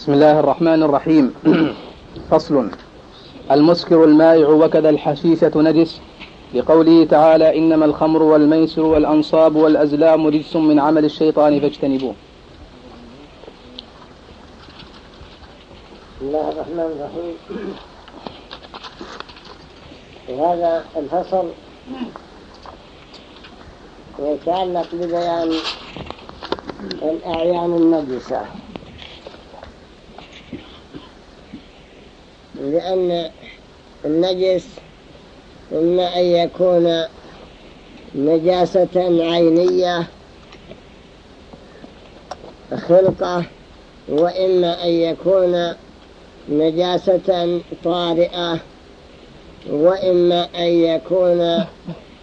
بسم الله الرحمن الرحيم. فصل. المسكر المائع وكذا الحشيشة نجس. لقوله تعالى إنما الخمر والميسر والأنصاب والأزلام رجس من عمل الشيطان فاجتنبوه. بسم الله الرحمن الرحيم. هذا الفصل. يتعلق ببيان الأعيان النجسة. لأن النجس إما أن يكون نجاسة عينية خلقة وإما أن يكون نجاسة طارئة وإما أن يكون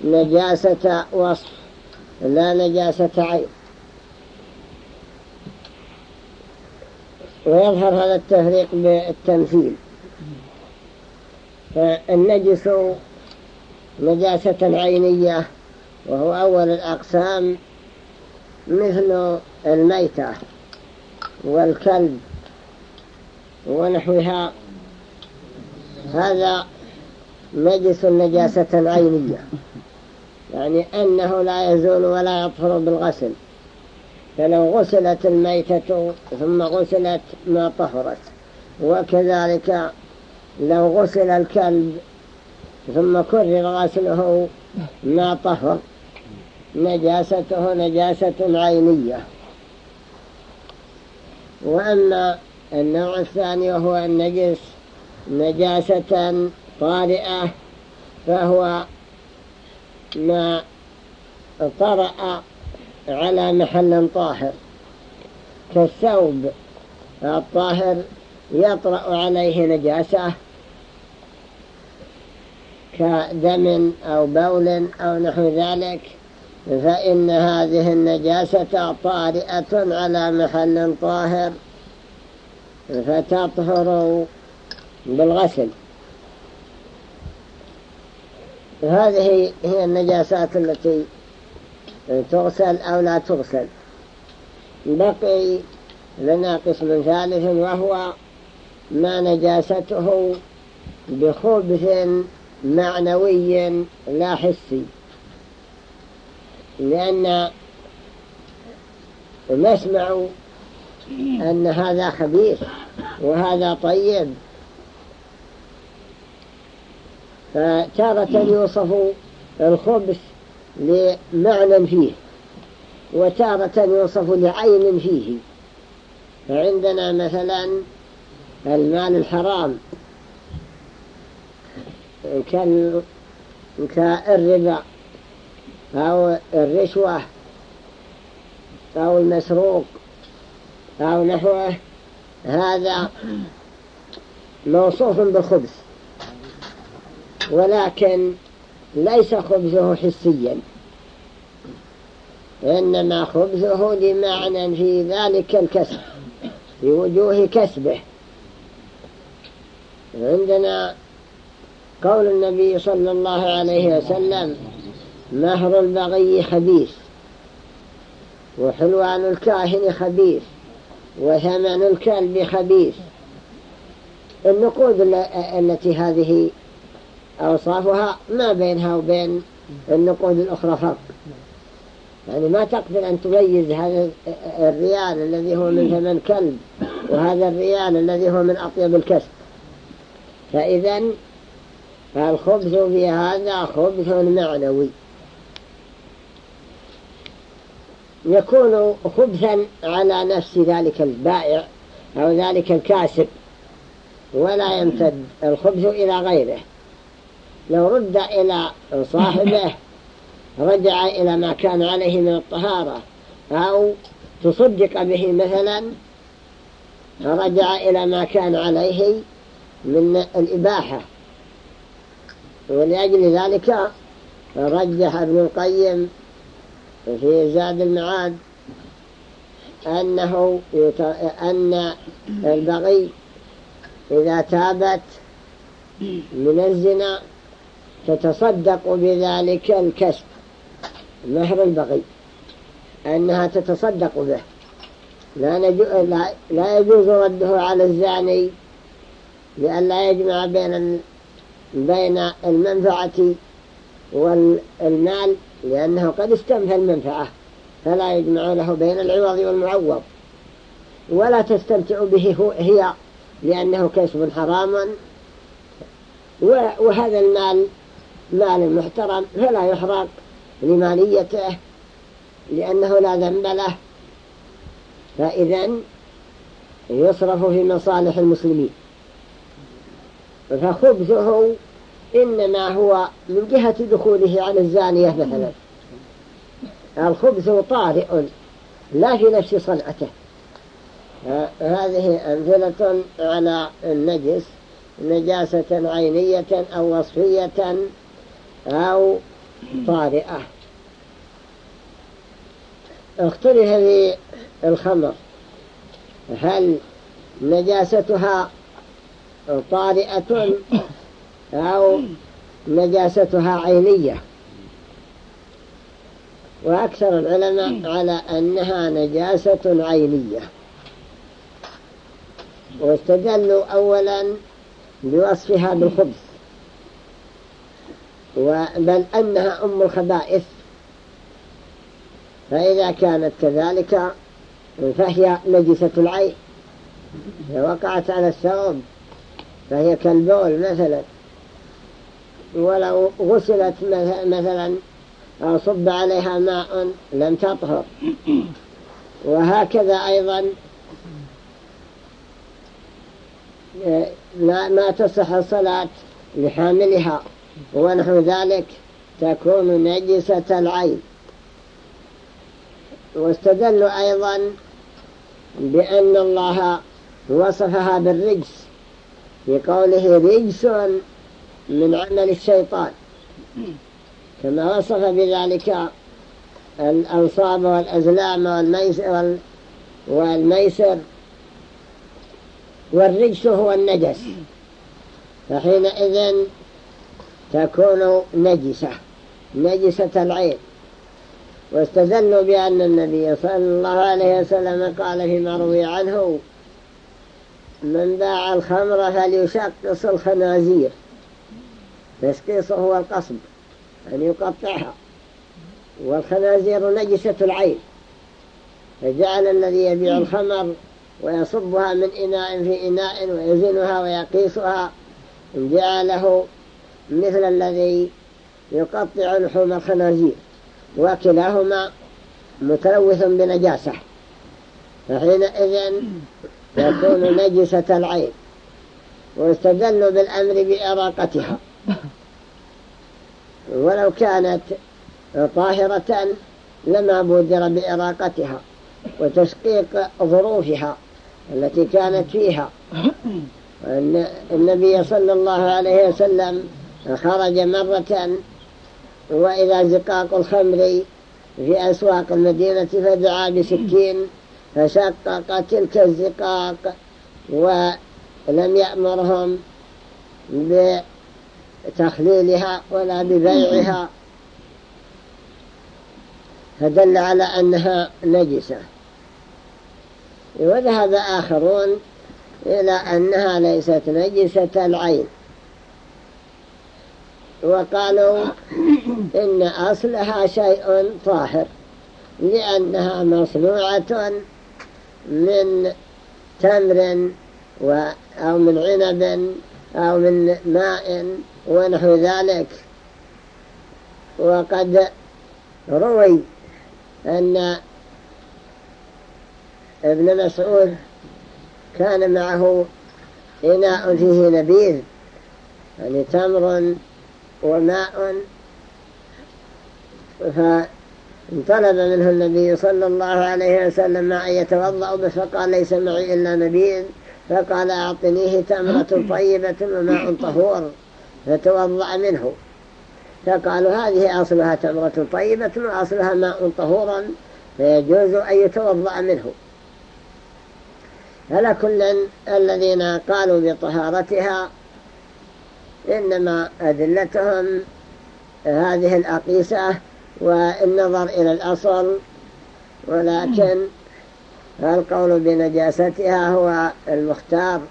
نجاسة وصف لا نجاسة عين. ويظهر هذا التفريق بالتمثيل. فالنجس نجاسة عينية وهو أول الأقسام مثل الميتة والكلب ونحوها. هذا نجس نجاسة عينية يعني أنه لا يزول ولا يطهر بالغسل. فلو غسلت الميتة ثم غسلت ما طهرت وكذلك لو غسل الكلب ثم كرر غسله ما طهر نجاسته نجاسة عينية. وأما النوع الثاني وهو النجس نجاسة طارئة فهو ما طرأ على محل طاهر. كالثوب الطاهر يطرأ عليه نجاسة كدم أو بول أو نحو ذلك فإن هذه النجاسة طارئة على محل طاهر فتطهر بالغسل. هذه هي النجاسات التي تغسل أو لا تغسل. بقي لنا قسم ثالث وهو ما نجاسته بخبث معنوي لا حسي. لأن نسمع أن هذا خبيث وهذا طيب. فتارة يوصف الخبث لمعنى فيه وتارة يوصف لعين فيه. فعندنا مثلا المال الحرام. كالربا أو الرشوة أو المسروق أو نحوه هذا موصوف بالخبث ولكن ليس خبزه حسيا إنما خبزه لمعنى في ذلك الكسب في وجوه كسبه. عندنا قول النبي صلى الله عليه وسلم مهر البغي خبيث وحلوان الكاهن خبيث وثمن الكلب خبيث. النقود التي هذه أوصافها ما بينها وبين النقود الأخرى فرق. يعني ما تقدر أن تميز هذا الريال الذي هو من ثمن كلب وهذا الريال الذي هو من أطيب الكسب. فإذا الخبث في هذا خبث معنوي. يكون خبثا على نفس ذلك البائع أو ذلك الكاسب ولا يمتد الخبث إلى غيره. لو رد إلى صاحبه رجع إلى ما كان عليه من الطهارة أو تصدق به مثلا رجع إلى ما كان عليه من الإباحة. ولأجل ذلك رجح ابن القيم في زاد المعاد أنه أن البغي إذا تابت من الزنا تتصدق بذلك الكسب مهر البغي أنها تتصدق به. لا, لا, لا يجوز رده على الزاني لأن لا يجمع بين بين المنفعة والمال لأنه قد استنفى المنفعة فلا يجمع له بين العوض والمعوض. ولا تستمتع به هي لأنه كسب حرام. وهذا المال مال محترم فلا يحرق لماليته لأنه لا ذنب له. فإذا يصرف في مصالح المسلمين. فخبزه إنما هو من جهة دخوله على الزانية مثلا. الخبز طارئ لا في نفس صنعته. هذه أمثلة على النجس نجاسة عينية أو وصفية أو طارئة. اختلف في الخمر. هل نجاستها طارئة أو نجاستها عينية. وأكثر العلماء على أنها نجاسة عينية. واستدلوا أولا بوصفها بالخبث بل أنها أم الخبائث. فإذا كانت كذلك فهي نجسة العين. وقعت على الثوب فهي كالبول مثلا. ولو غسلت مثلا أو صب عليها ماء لم تطهر. وهكذا أيضا ما تصح الصلاة لحاملها. ونحو ذلك تكون نجسة العين. واستدلوا أيضا بأن الله وصفها بالرجس. في قوله رجس من عمل الشيطان. كما وصف بذلك الأنصاب والأزلام والميسر, والميسر. والرجس هو النجس. فحينئذ تكون نجسة نجسة العين. واستدلوا بأن النبي صلى الله عليه وسلم قال فيما روي عنه من باع الخمر فليشقص الخنازير. تشقيصه هو القصب أن يقطعها. والخنازير نجسة العين. فجعل الذي يبيع الخمر ويصبها من إناء في إناء ويزنها ويقيسها. جعله مثل الذي يقطع لحوم الخنازير. وكلاهما متلوث بنجاسة. فحينئذ يكون نجسة العين واستدلوا بالأمر بإراقتها. ولو كانت طاهرة لما بودر بإراقتها وتشقيق ظروفها التي كانت فيها. النبي صلى الله عليه وسلم خرج مرة وإذا زقاق الخمر في أسواق المدينة فدعا بسكين فشقق تلك الزقاق ولم يأمرهم بتخليلها ولا ببيعها. فدل على أنها نجسة. وذهب آخرون إلى أنها ليست نجسة العين. وقالوا إن أصلها شيء طاهر لأنها مصنوعة من تمر أو من عنب أو من ماء ونحو ذلك. وقد روي أن ابن مسعود كان معه إناء فيه نبيذ يعني تمر وماء فطلب منه النبي صلى الله عليه وسلم أن يتوضأ بس فقال ليس معي إلا نبيذ فقال أعطنيه تمرة طيبة وماء طهور فتوضأ منه. فقالوا هذه أصلها تمرة طيبة وأصلها ماء طهورا فيجوز أن يتوضأ منه. فلا كل الذين قالوا بطهارتها إنما أدلتهم هذه الأقيسة والنظر إلى الأصل ولكن القول بنجاستها هو المختار؟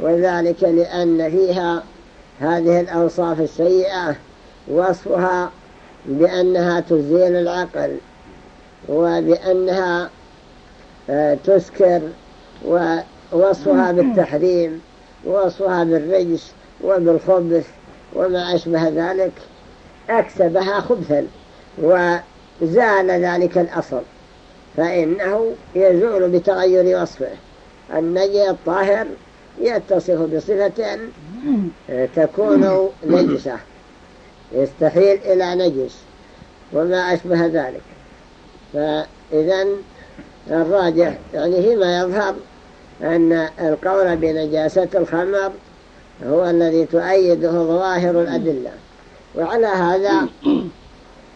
وذلك لأن فيها هذه الأوصاف السيئة وصفها بأنها تزيل العقل وبأنها آه، تسكر ووصفها بالتحريم ووصفها بالرجس وبالخبث وما أشبه ذلك أكسبها خبثا. وزال ذلك الأصل فإنه يزول بتغير وصفه. النجي الطاهر يتصف بصفة تكون نجسة يستحيل إلى نجس وما أشبه ذلك. فإذا الراجح يعني فيما يظهر أن القول بنجاسة الخمر هو الذي تؤيده ظواهر الأدلة. وعلى هذا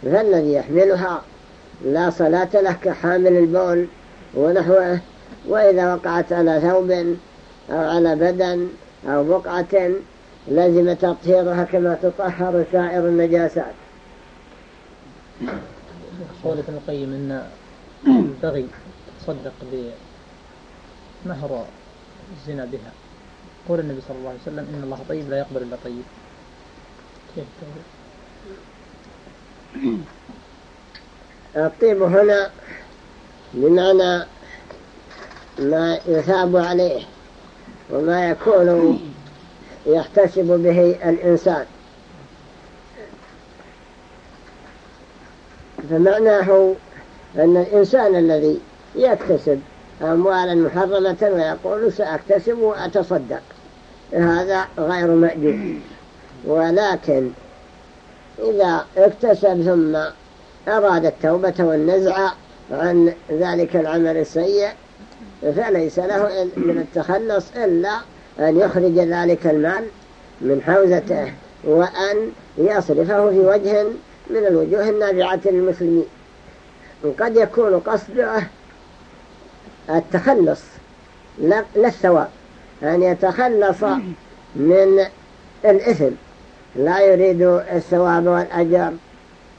فالذي يحملها لا صلاة له كحامل البول ونحوه وإذا وقعت على ثوب أو على بدن أو بقعة لازم تطهيرها كما تطهر سائر النجاسات. قول ابن القيم إن البغي تصدق بمهر الزنا بها. قول النبي صلى الله عليه وسلم إن الله طيب لا يقبل إلا طيب. كيف الطيب هنا بمعنى ما يثاب عليه وما يكون يحتسب به الإنسان. فمعناه أن الإنسان الذي يكتسب أموالا محرمة ويقول سأكتسب وأتصدق هذا غير مأجوب ولكن إذا اكتسب ثم أراد التوبة والنزع عن ذلك العمل السيء فليس له من التخلص إلا أن يخرج ذلك المال من حوزته وأن يصرفه في وجه من الوجوه النابعة للمسلمين. قد يكون قصده التخلص لا الثواب أن يتخلص من الإثم. لا يريد الثواب والأجر.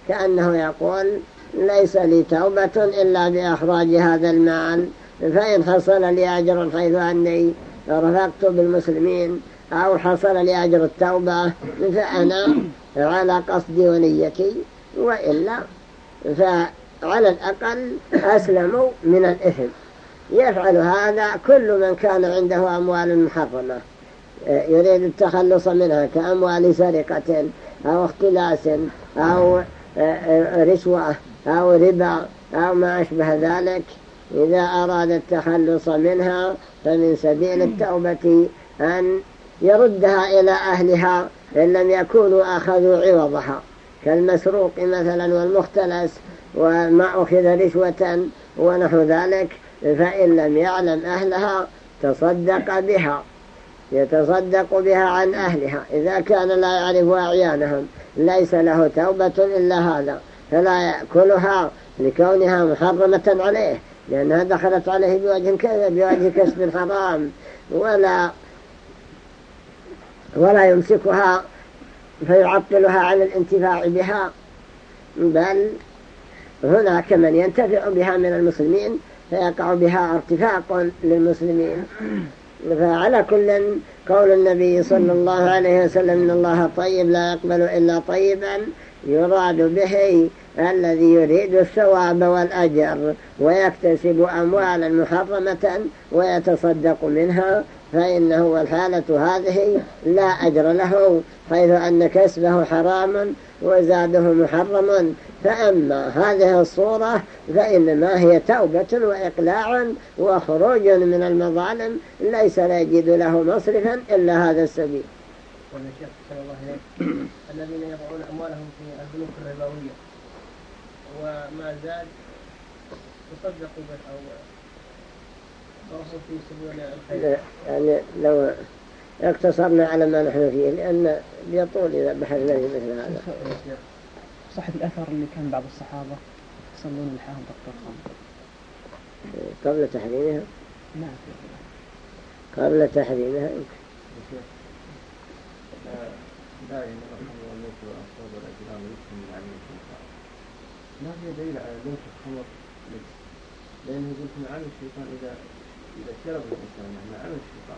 كأنه يقول ليس لي توبة إلا بإخراج هذا المال فإن حصل لي أجر حيث أني رفقت بالمسلمين أو حصل لي أجر التوبة فأنا على قصدي ونيتي وإلا فعلى الأقل أسلموا من الإثم. يفعل هذا كل من كان عنده أموال محرمة. يريد التخلص منها كأموال سرقة أو اختلاس أو رشوة أو ربا أو ما أشبه ذلك. إذا أراد التخلص منها فمن سبيل التوبة أن يردها إلى أهلها إن لم يكونوا أخذوا عوضها. كالمسروق مثلا والمختلس وما أخذ رشوة ونحو ذلك فإن لم يعلم أهلها تصدق بها. يتصدق بها عن أهلها. إذا كان لا يعرف أعيانهم ليس له توبة إلا هذا. فلا يأكلها لكونها محرمة عليه لأنها دخلت عليه بوجه بوجه كسب حرام. ولا ولا يمسكها فيعطلها عن الانتفاع بها. بل هناك من ينتفع بها من المسلمين فيقع بها ارتفاق للمسلمين. فعلى كل قول النبي صلى الله عليه وسلم إن الله طيب لا يقبل إلا طيبا يراد به الذي يريد الثواب والأجر ويكتسب أموالا محرمة ويتصدق منها فإنه والحالة هذه لا أجر له حيث أن كسبه حرام وزاده محرم. فأما هذه الصورة فإنما هي توبة وإقلاع وخروج من المظالم ليس لا يجد له مصرفا إلا هذا السبيل. الذين يضعون أموالهم في البنوك الربوية وما زاد تصدقوا أو يعني لو اقتصرنا على ما نحن فيه لأن بيطول إذا بحثنا في مثل هذا. صحة الأثر اللي كان بعض الصحابة يصلون الحاهم ضغط الخمر قبل تحريمها؟ نعم قبل تحريمها؟ يمكن لا يعني الخمر والموت والأنصاب والأجرام يكفي من عمل ما هي دليل على ذلك الخمر لأنه يقول من عمل الشيطان إذا الشيطان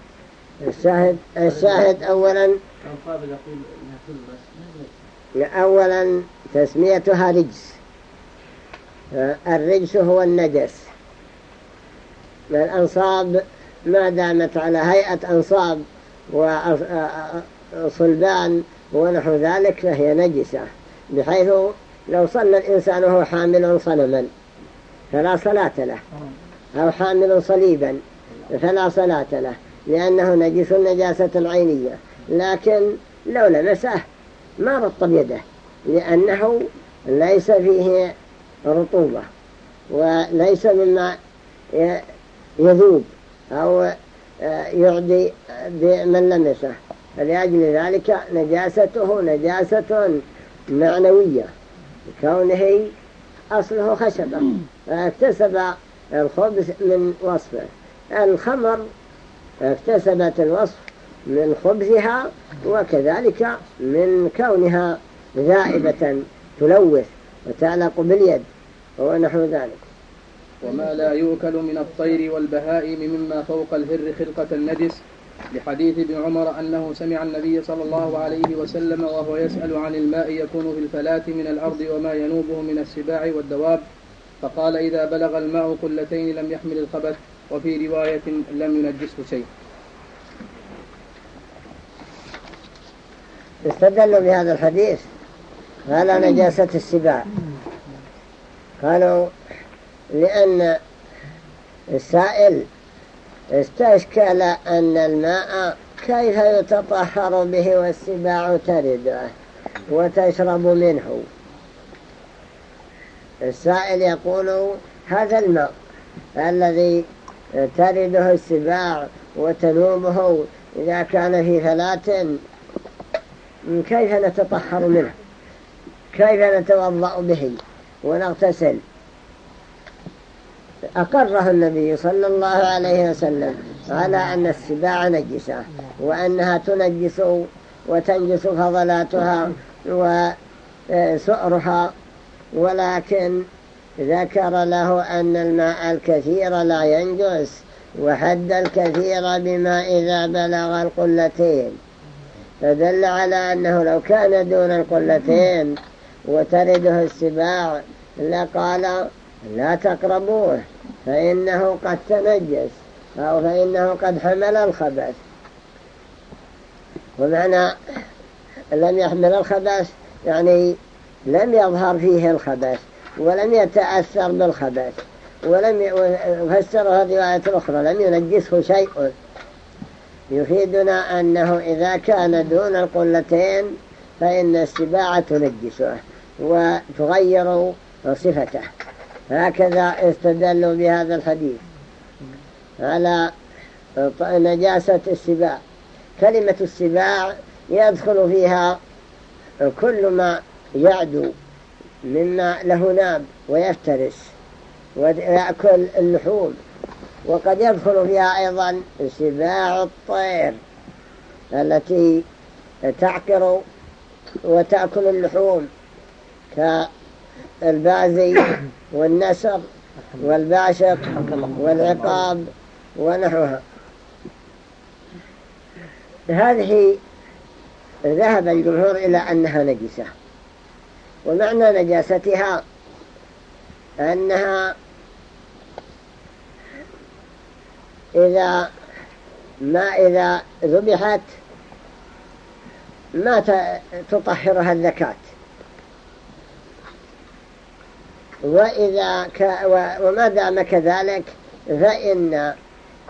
الشاهد الشاهد أولا أولا تسميتها رجس. الرجس هو النجس. الأنصاب ما دامت على هيئة أنصاب وصلبان ونحو ذلك فهي نجسة بحيث لو صلى الإنسان وهو حامل صنما فلا صلاة له أو حامل صليبا. فلا صلاة له لأنه نجس نجاسة عينية لكن لو لمسه ما رطب يده لأنه ليس فيه رطوبة وليس مما يذوب أو يعدي بمن لمسه فلأجل ذلك نجاسته نجاسة معنوية كونه أصله خشبة اكتسب الخبز من وصفه. الخمر اكتسبت الوصف من خبزها وكذلك من كونها ذائبة تلوث وتعلق باليد ونحو ذلك. وما لا يؤكل من الطير والبهائم مما فوق الهر خلقة النجس. لحديث ابن عمر أنه سمع النبي صلى الله عليه وسلم وهو يسأل عن الماء يكون في الفلاة من الأرض وما ينوبه من السباع والدواب. فقال إذا بلغ الماء قلتين لم يحمل الخبث. وفي رواية لم ينجسه شيء. استدلوا بهذا الحديث. على نجاسة السباع. قالوا لأن السائل استشكل أن الماء كيف يتطهر به والسباع ترده وتشرب منه. السائل يقول هذا الماء الذي ترده السباع وتنوبه إذا كان في ثلاث كيف نتطهر منه؟ كيف نتوضأ به ونغتسل؟ أقره النبي صلى الله عليه وسلم على أن السباع نجسة وأنها تنجس وتنجس فضلاتها وسؤرها ولكن ذكر له أن الماء الكثير لا ينجس وحد الكثير بما إذا بلغ القلتين. فدل على أنه لو كان دون القلتين وترده السباع لقال لا تقربوه فإنه قد تنجس أو فإنه قد حمل الخبث. ومعنى لم يحمل الخبث يعني لم يظهر فيه الخبث. ولم يتأثر بالخبث ولم يفسرها الرواية الأخرى لم ينجسه شيء. يفيدنا أنه إذا كان دون القلتين فإن السباعة تنجسه وتغير صفته. هكذا استدلوا بهذا الحديث على نجاسة السباع. كلمة السباع يدخل فيها كل ما يعدو. مما له ناب ويفترس ويأكل اللحوم. وقد يدخل فيها أيضا سباع الطير التي تعقر وتأكل اللحوم كالبازي والنسر والباشق والعقاب ونحوها. هذه ذهب الجمهور إلى أنها نجسة. ومعنى نجاستها أنها إذا ما إذا ذبحت ما تطهرها الذكاة وإذا ك وما دام كذلك فإن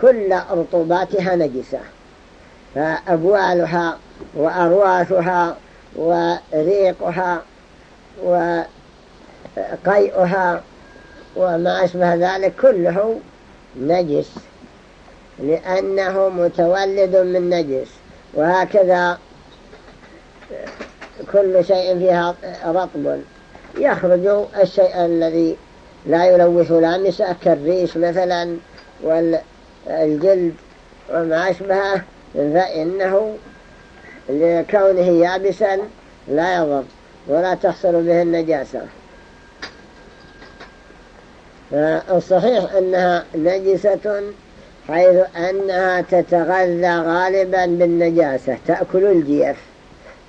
كل رطوباتها نجسة. فأبوالها وأرواثها وريقها وقيئها وما أشبه ذلك كله نجس لأنه متولد من نجس وهكذا كل شيء فيها رطب. يخرج الشيء الذي لا يلوث لامسه كالريش مثلا والجلد وما أشبهه فإنه لكونه يابسا لا يضر. ولا تحصل به النجاسة. الصحيح أنها نجسة حيث أنها تتغذى غالبا بالنجاسة تأكل الجيف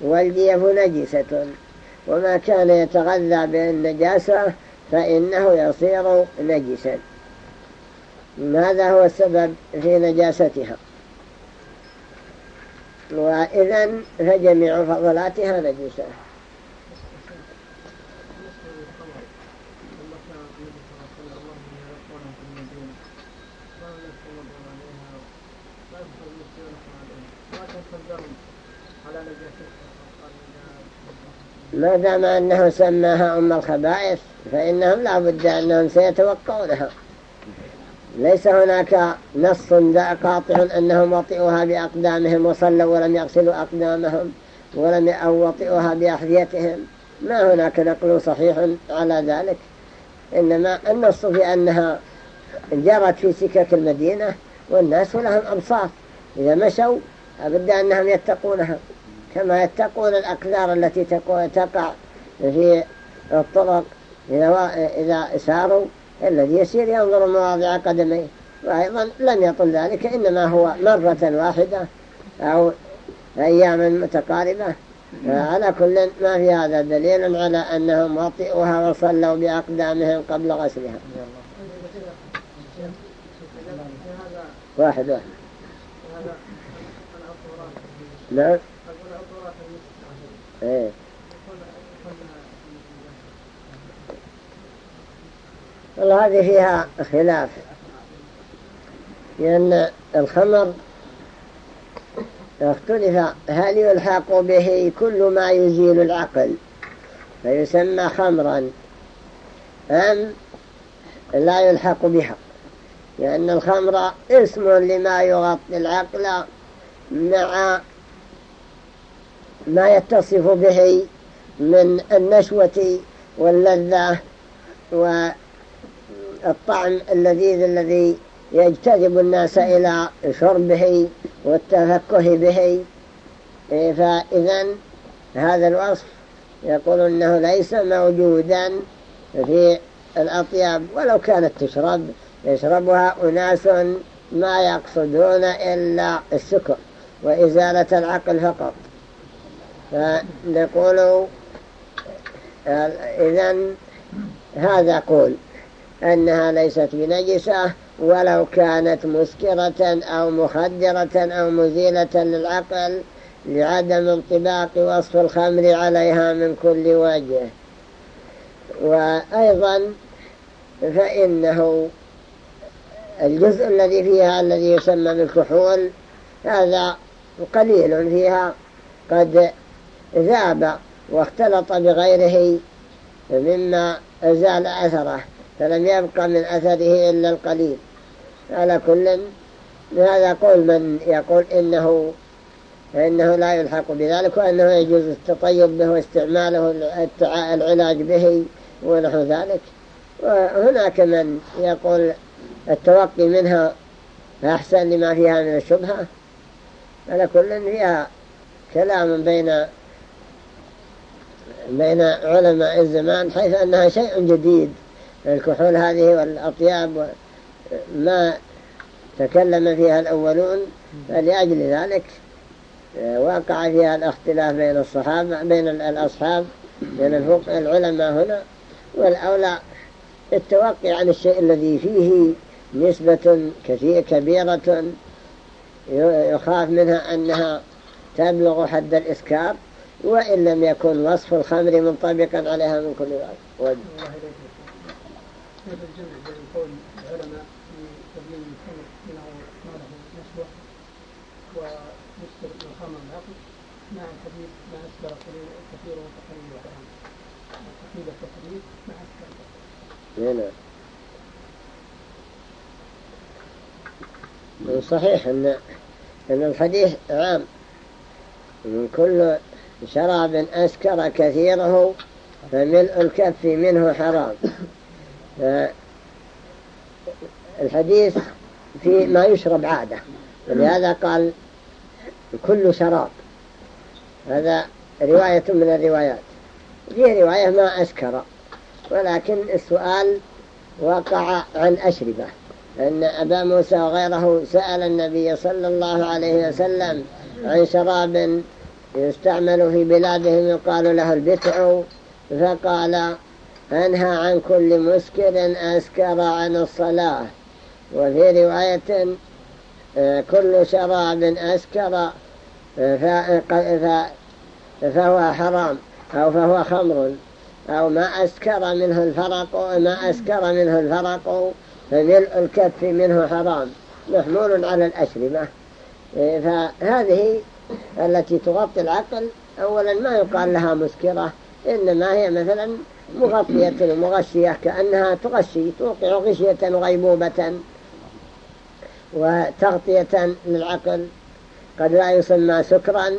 والجيف نجسة. وما كان يتغذى بالنجاسة فإنه يصير نجسا. هذا هو السبب في نجاستها؟ وإذا فجميع فضلاتها نجسة. ما دام أنه سماها أم الخبائث فإنهم لا بد أنهم سيتوقعونها. ليس هناك نص قاطع أنهم وطئوها بأقدامهم وصلوا ولم يغسلوا أقدامهم ولم وطئوها بأحذيتهم. ما هناك نقل صحيح على ذلك. إنما النص في أنها جرت في سكك المدينة والناس لهم أبصار. إذا مشوا أبد أنهم يتقونها. كما يتقون الأقدار التي تقع في الطرق إذا ساروا الذي يسير ينظر مواضع قدميه. وأيضا لم يطل ذلك إنما هو مرة واحدة أو أياما متقاربة. على كل ما في هذا دليل على أنهم وطئوها وصلوا بأقدامهم قبل غسلها. واحد واحد. نعم. إيه. والله هذه فيها خلاف. لأن الخمر اختلف هل يلحق به كل ما يزيل العقل فيسمى خمرا أم لا يلحق بها؟ لأن الخمر اسم لما يغطي العقل مع ما يتصف به من النشوة واللذة والطعم اللذيذ الذي يجتذب الناس إلى شربه والتفكه به. إيه، فإذا هذا الوصف يقول أنه ليس موجودا في الأطياب ولو كانت تشرب يشربها أناس ما يقصدون إلا السكر وإزالة العقل فقط. فنقول إذا هذا قول أنها ليست بنجسة ولو كانت مسكرة أو مخدرة أو مزيلة للعقل لعدم انطباق وصف الخمر عليها من كل وجه. وأيضا فإنه الجزء الذي فيها الذي يسمى بالكحول هذا قليل فيها قد ذاب واختلط بغيره مما أزال أثره فلم يبقى من أثره إلا القليل. على كل هذا قول من يقول إنه فإنه لا يلحق بذلك وأنه يجوز التطيب به واستعماله العلاج به ونحو ذلك. وهناك من يقول التوقي منها أحسن لما فيها من الشبهة. على كل فيها كلام بين بين علماء الزمان حيث أنها شيء جديد. الكحول هذه والأطياب ما تكلم فيها الأولون فلأجل ذلك وقع فيها الاختلاف بين الصحابة بين الأصحاب بين العلماء هنا. والأولى التوقع عن الشيء الذي فيه نسبة كثير كبيرة يخاف منها أنها تبلغ حد الإسكار. وإن لم يكن وصف الخمر منطبقا عليها من كل وجه تبيين الخمر العقل مع الحديث ما اسكر كثير وتقليل وحرام تقليل التقليد مع اسكر نعم. صحيح ان أن الحديث عام. من كل شراب أسكر كثيره فملء الكف منه حرام. الحديث في ما يشرب عادة. ولهذا قال كل شراب. هذا رواية من الروايات. في رواية ما أسكر ولكن السؤال وقع عن أشربة. أن أبا موسى وغيره سأل النبي صلى الله عليه وسلم عن شراب يستعمل في بلادهم يقال له البتع فقال أنهى عن كل مسكر أسكر عن الصلاة. وفي رواية آه، كل شراب أسكر فهو حرام أو فهو خمر أو ما أسكر منه الفرق ما أسكر منه الفرق فملء الكف منه حرام محمول على الأشربة. إيه، فهذه التي تغطي العقل أولا ما يقال لها مسكرة إنما هي مثلا مغطية ومغشية كأنها تغشي توقع غشية غيبوبة وتغطية للعقل. قد لا يسمى سكرا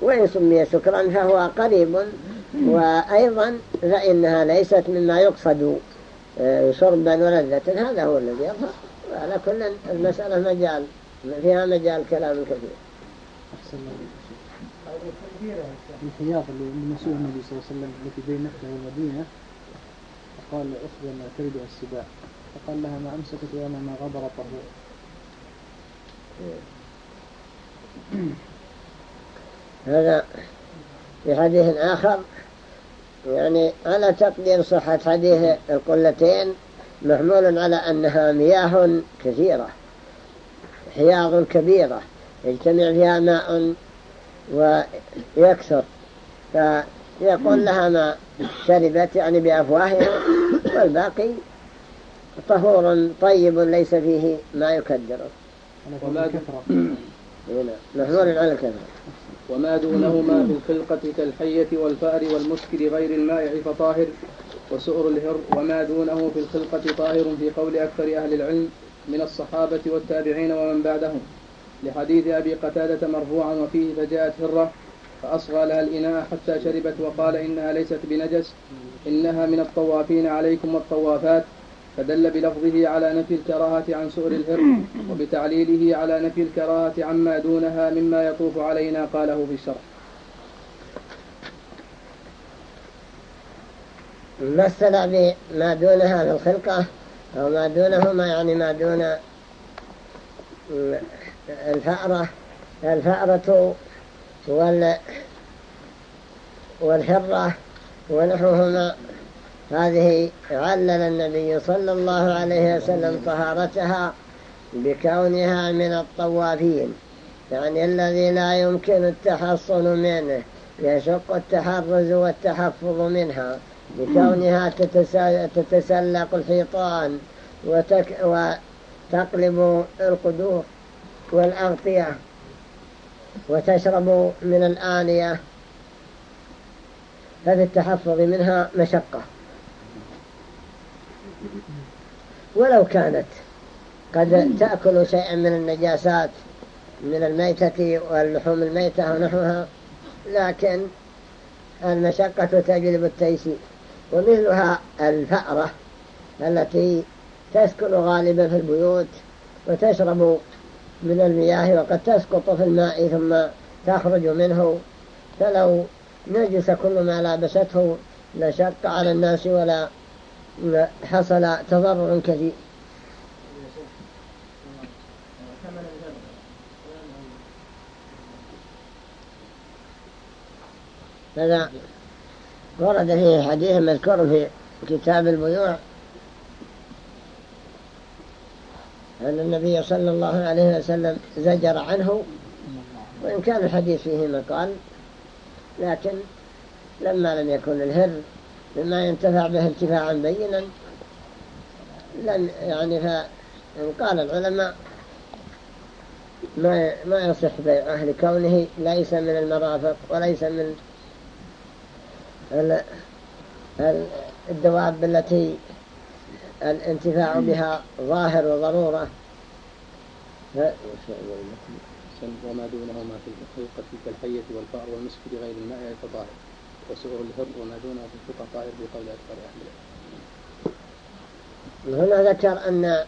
وإن سمي سكرا فهو قريب. وأيضا فإنها ليست مما يقصد آه، شربا ولذة هذا هو الذي يظهر. وعلى كل المسألة مجال فيها مجال كلام كثير أحسن الحياض اللي من مسؤول النبي صلى الله عليه وسلم التي بين مكة والمدينة فقال أخبر ما تريد السباع. فقال لها ما أمسكت وأنا ما غبر طهور هذا في حديث آخر يعني على تقدير صحة حديث القلتين محمول على أنها مياه كثيرة حياض كبيرة. يجتمع فيها ماء ويكثر. فيقول لها ما شربت يعني بأفواهها والباقي طهور طيب ليس فيه ما يكدره وما محمول على الكثرة. وما دونهما في الخلقة كالحية والفأر والمسكر غير المائع فطاهر وسؤر الهر. وما دونه في الخلقة طاهر في قول أكثر أهل العلم من الصحابة والتابعين ومن بعدهم. لحديث أبي قتادة مرفوعا وفيه فجاءت هرة فأصغى لها الإناء حتى شربت وقال إنها ليست بنجس إنها من الطوافين عليكم والطوافات فدل بلفظه على نفي الكراهة عن سؤر الهر وبتعليله على نفي الكراهة عما دونها مما يطوف علينا قاله في الشرح مثل بما دونها في الخلقة أو ما دونهما يعني ما دون الفأرة الفأرة وال والحرة ونحوهما. هذه علل النبي صلى الله عليه وسلم طهارتها بكونها من الطوافين يعني الذي لا يمكن التحصن منه يشق التحرز والتحفظ منها. بكونها تتسلق الحيطان وتقلب القدور. والأغطية وتشرب من الآنية. ففي التحفظ منها مشقة. ولو كانت قد تأكل شيئا من النجاسات من الميتة واللحوم الميتة ونحوها لكن المشقة تجلب التيسير. ومثلها الفأرة التي تسكن غالبا في البيوت وتشرب من المياه وقد تسقط في الماء ثم تخرج منه. فلو نجس كل ما لابسته لشق على الناس ولا حصل تضرر كثير هذا ورد فيه حديث مذكور في كتاب البيوع أن النبي صلى الله عليه وسلم زجر عنه وإن كان الحديث فيه مقال لكن لما لم يكن الهر مما ينتفع به انتفاعا بينا لم يعني فقال العلماء ما ما يصح بيعه لكونه ليس من المرافق وليس من الدواب التي الانتفاع بها ظاهر وضرورة. وما دونهما في الخلقة كالحية والفأر والمسك بغير الماء فطاهر وسؤر الهر وما دونه في الفقه طائر بقول أكثر أهل هنا ذكر أن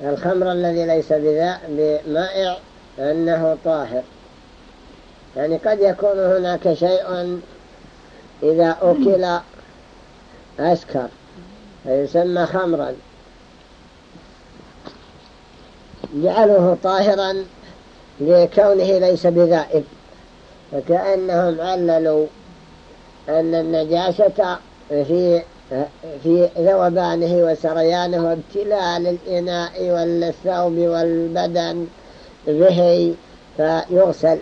الخمر الذي ليس بمائع أنه طاهر. يعني قد يكون هناك شيء إذا أكل أسكر. فيسمى خمرا. جعلوه طاهرا لكونه ليس بذائب. فكأنهم عللوا أن النجاسة في في ذوبانه وسريانه وابتلال الإناء والثوب والبدن به فيغسل.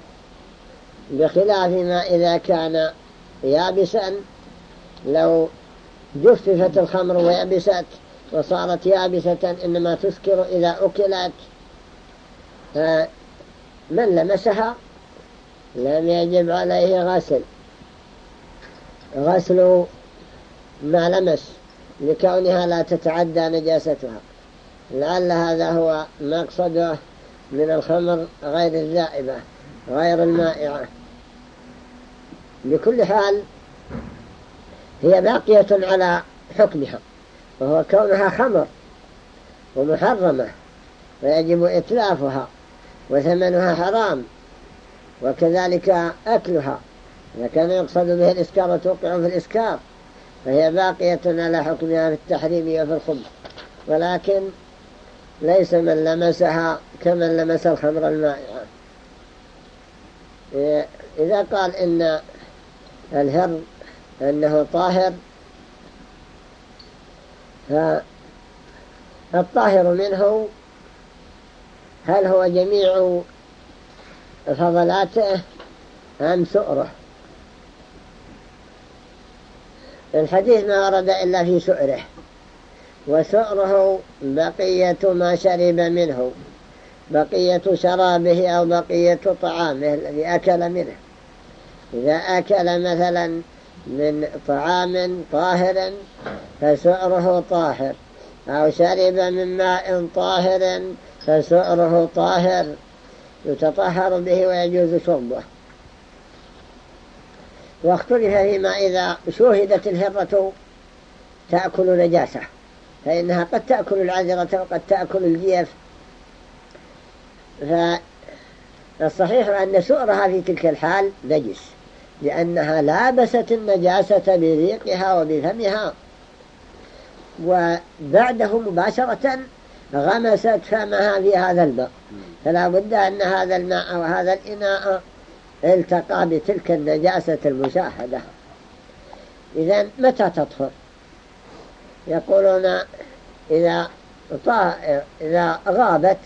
بخلاف ما إذا كان يابسا لو جففت الخمر ويبست وصارت يأبسة إنما تسكر إذا أكلت. فمن لمسها؟ لم يجب عليه غسل. غسل ما لمس لكونها لا تتعدى نجاستها. لعل هذا هو مقصده من الخمر غير الذائبة غير المائعة. بكل حال هي باقية على حكمها وهو كونها خمر ومحرمة ويجب إتلافها وثمنها حرام وكذلك أكلها إذا كان يقصد به الإسكار وتوقع في الإسكار فهي باقية على حكمها في التحريم وفي الخبز ولكن ليس من لمسها كمن لمس الخمر المائعة إذا قال إن الهر أنه طاهر. فالطاهر منه هل هو جميع فضلاته أم سؤره؟ الحديث ما ورد إلا في سؤره وسؤره بقية ما شرب منه بقية شرابه أو بقية طعامه الذي أكل منه. إذا أكل مثلا من طعام طاهر فسؤره طاهر. أو شرب من ماء طاهر فسؤره طاهر. يتطهر به ويجوز شربه. واختلف فيما إذا شوهدت الهرة تأكل نجاسة فإنها قد تأكل العذرة وقد تأكل الجيف. فالصحيح أن سؤرها في تلك الحال نجس. لأنها لابست النجاسة بريقها وبفمها. وبعده مباشرة غمست فمها في هذا الماء. فلا بد أن هذا الماء أو هذا الإناء التقى بتلك النجاسة المشاهدة. إذا متى تطهر؟ يقولون إذا, إذا غابت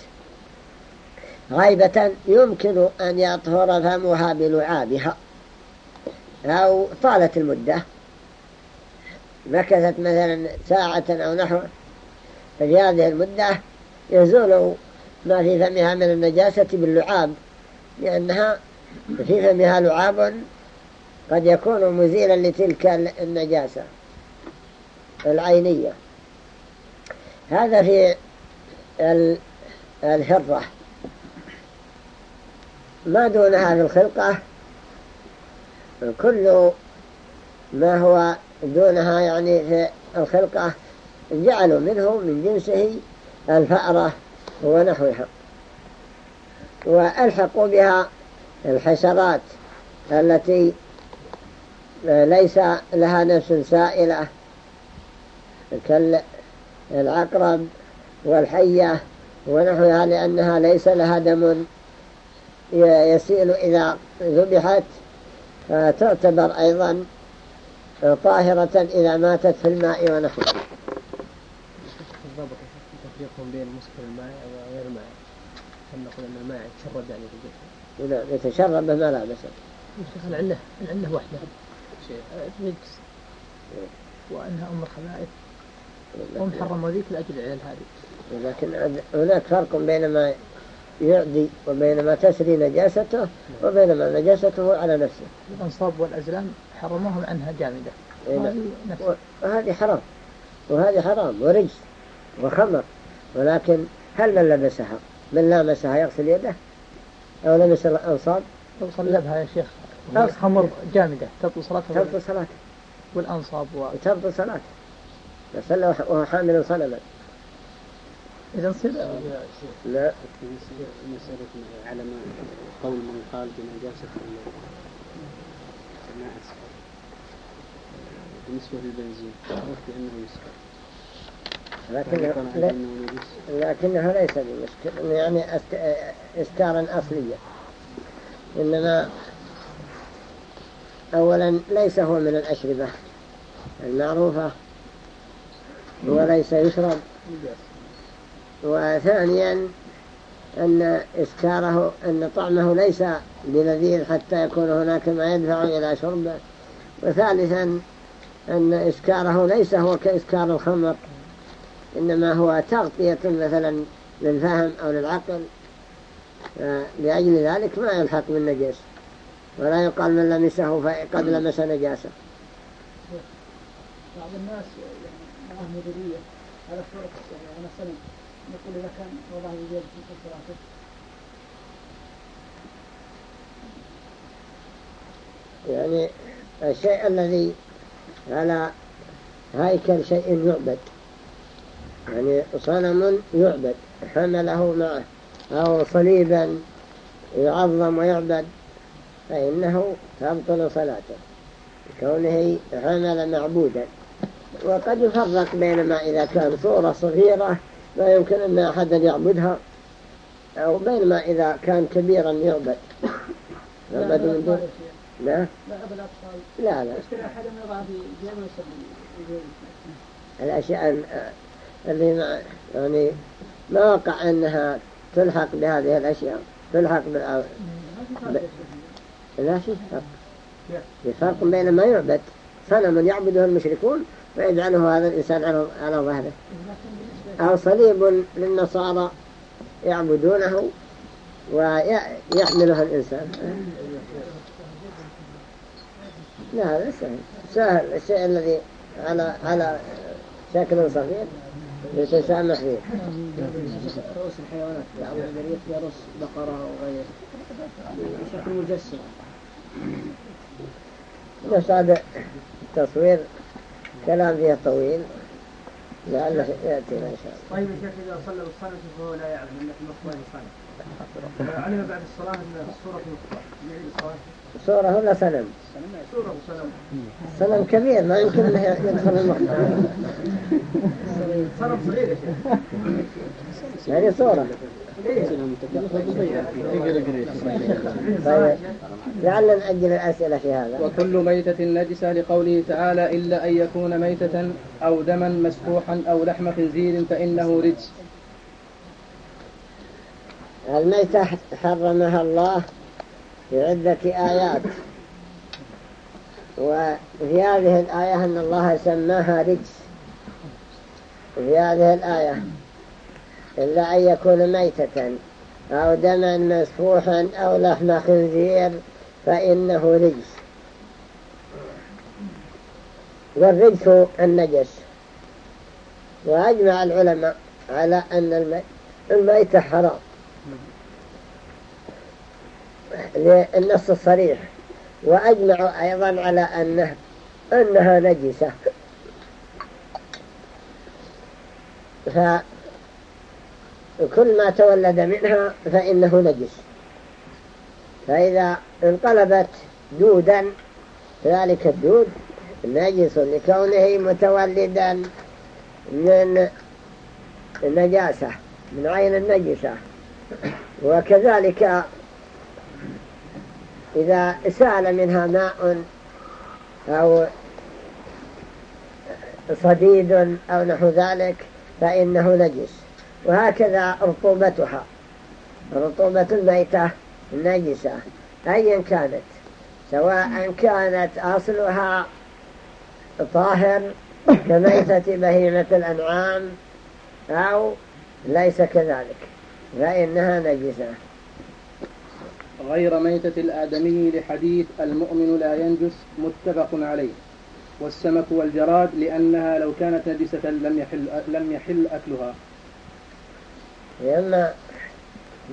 غيبة يمكن أن يطهر فمها بلعابها. أو طالت المدة. مكثت مثلا ساعة أو نحو ففي هذه المدة يزول ما في فمها من النجاسة باللعاب لأنها في فمها لعاب قد يكون مزيلا لتلك النجاسة العينية. هذا في الهرة ما دونها في الخلقة كل ما هو دونها يعني في الخلقة جعلوا منه من جنسه الفأرة ونحوها. وألحقوا بها الحشرات التي ليس لها نفس سائلة كالعقرب والحية ونحوها لأنها ليس لها دم يسيل إذا ذبحت. فتعتبر أيضا طاهرة إذا ماتت في الماء ونحوه الضابط تفريق بين المسكر المائع وغير المائع هل نقول أن المائع يتشرب يعني في الجسم؟ لا يتشرب ما لا بس العلة العلة واحدة رجس وأنها أم الخبائث ومحرم وذيك لأجل العلل هذه. لكن هناك فرق بين ما يعدي وبين ما تسري نجاسته وبين ما نجاسته على نفسه. الأنصاب والأزلام حرموهم عنها جامدة. وهذه حرام. وهذه حرام. ورجس. وخمر. ولكن هل من لبسها من لامسها يغسل يده؟ أو لمس الأنصاب؟ صلبها يا شيخ. خمر جامدة. تبطل صلاته تبطل صلاته. والأنصاب و... تبطل صلاته. صلى وهو حامل صنما. إذا نصير لا مسألة على ما قول من قال بنجاسة الماء بالنسبة للبنزين عرفت بأنه يسكر لكنه, لكنه ليس بمشكل يعني إسكارا أصليا. إنما أولا ليس هو من الأشربة المعروفة وليس يشرب. وثانيا أن إسكاره أن طعمه ليس بلذيذ حتى يكون هناك ما يدفع إلى شربه وثالثا أن إسكاره ليس هو كإسكار الخمر إنما هو تغطية مثلا للفهم أو للعقل. لأجل ذلك ما يلحق من نجس ولا يقال من لمسه فقد لمس نجاسة. بعض الناس يعني معه مديرية على فرق يعني أنا سلم يقول كان وضع اليد في صلاته يعني الشيء الذي على هيكل شيء يعبد. يعني صنم يعبد حمله معه. أو صليبا يعظم ويعبد فإنه تبطل صلاته. كونه حمل معبودا وقد يفرق بينما إذا كان صورة صغيرة لا يمكن أن أحدا يعبدها أو بينما إذا كان كبيرا يعبد. يعبد من دون لا؟ لا لا لا. الأشياء اللي يعني ما وقع أنها تلحق بهذه الأشياء تلحق بال لا في فرق. في فرق. بين ما يعبد. صنم يعبده المشركون ويجعله هذا الإنسان على على ظهره. أو صليب للنصارى يعبدونه ويحمله الإنسان. لا هذا سهل. سهل الشيء الذي على على شكل صغير يتسامح فيه. رؤوس الحيوانات بعض البريق يرص بقرة أو غيره. بشكل مجسم. بس هذا تصوير كلام فيه طويل. لعله يأتينا إن شاء الله. طيب يا شيخ إذا صلى بالصلاة فهو لا يعلم أنه مخطوة يصلي علم بعد الصلاة أن الصورة مخطوة يعيد الصلاة صورة؟ ولا سلم. صورة وسلم. سلم كبير ما يمكن أنه يدخل المخطوة صنم صغير يا شيخ. يعني صورة. طيب لعل نأجل الأسئلة في هذا. وكل ميتة نجسة لقوله تعالى إلا أن يكون ميتة أو دما مسفوحا أو لحم خنزير فإنه رجس. الميتة حرمها الله في عدة آيات. وفي هذه الآية أن الله سماها رجس. في هذه الآية. إلا أن يكون ميتة أو دما مسفوحا أو لحم خنزير فإنه رجس. والرجس النجس. وأجمع العلماء على أن الميت حرام. للنص الصريح. وأجمعوا أيضا على أنه أنها نجسة. فكل ما تولد منها فإنه نجس. فإذا انقلبت دودا ذلك الدود نجس لكونه متولدا من النجاسة من عين النجسة. وكذلك إذا سال منها ماء أو صديد أو نحو ذلك فإنه نجس. وهكذا رطوبتها. رطوبة الميتة نجسة أيا كانت سواء كانت أصلها طاهر كميتة بهيمة الأنعام أو ليس كذلك فإنها نجسة. غير ميتة الآدمي لحديث المؤمن لا ينجس متفق عليه والسمك والجراد لأنها لو كانت نجسة لم يحل, لم يحل أكلها. لأن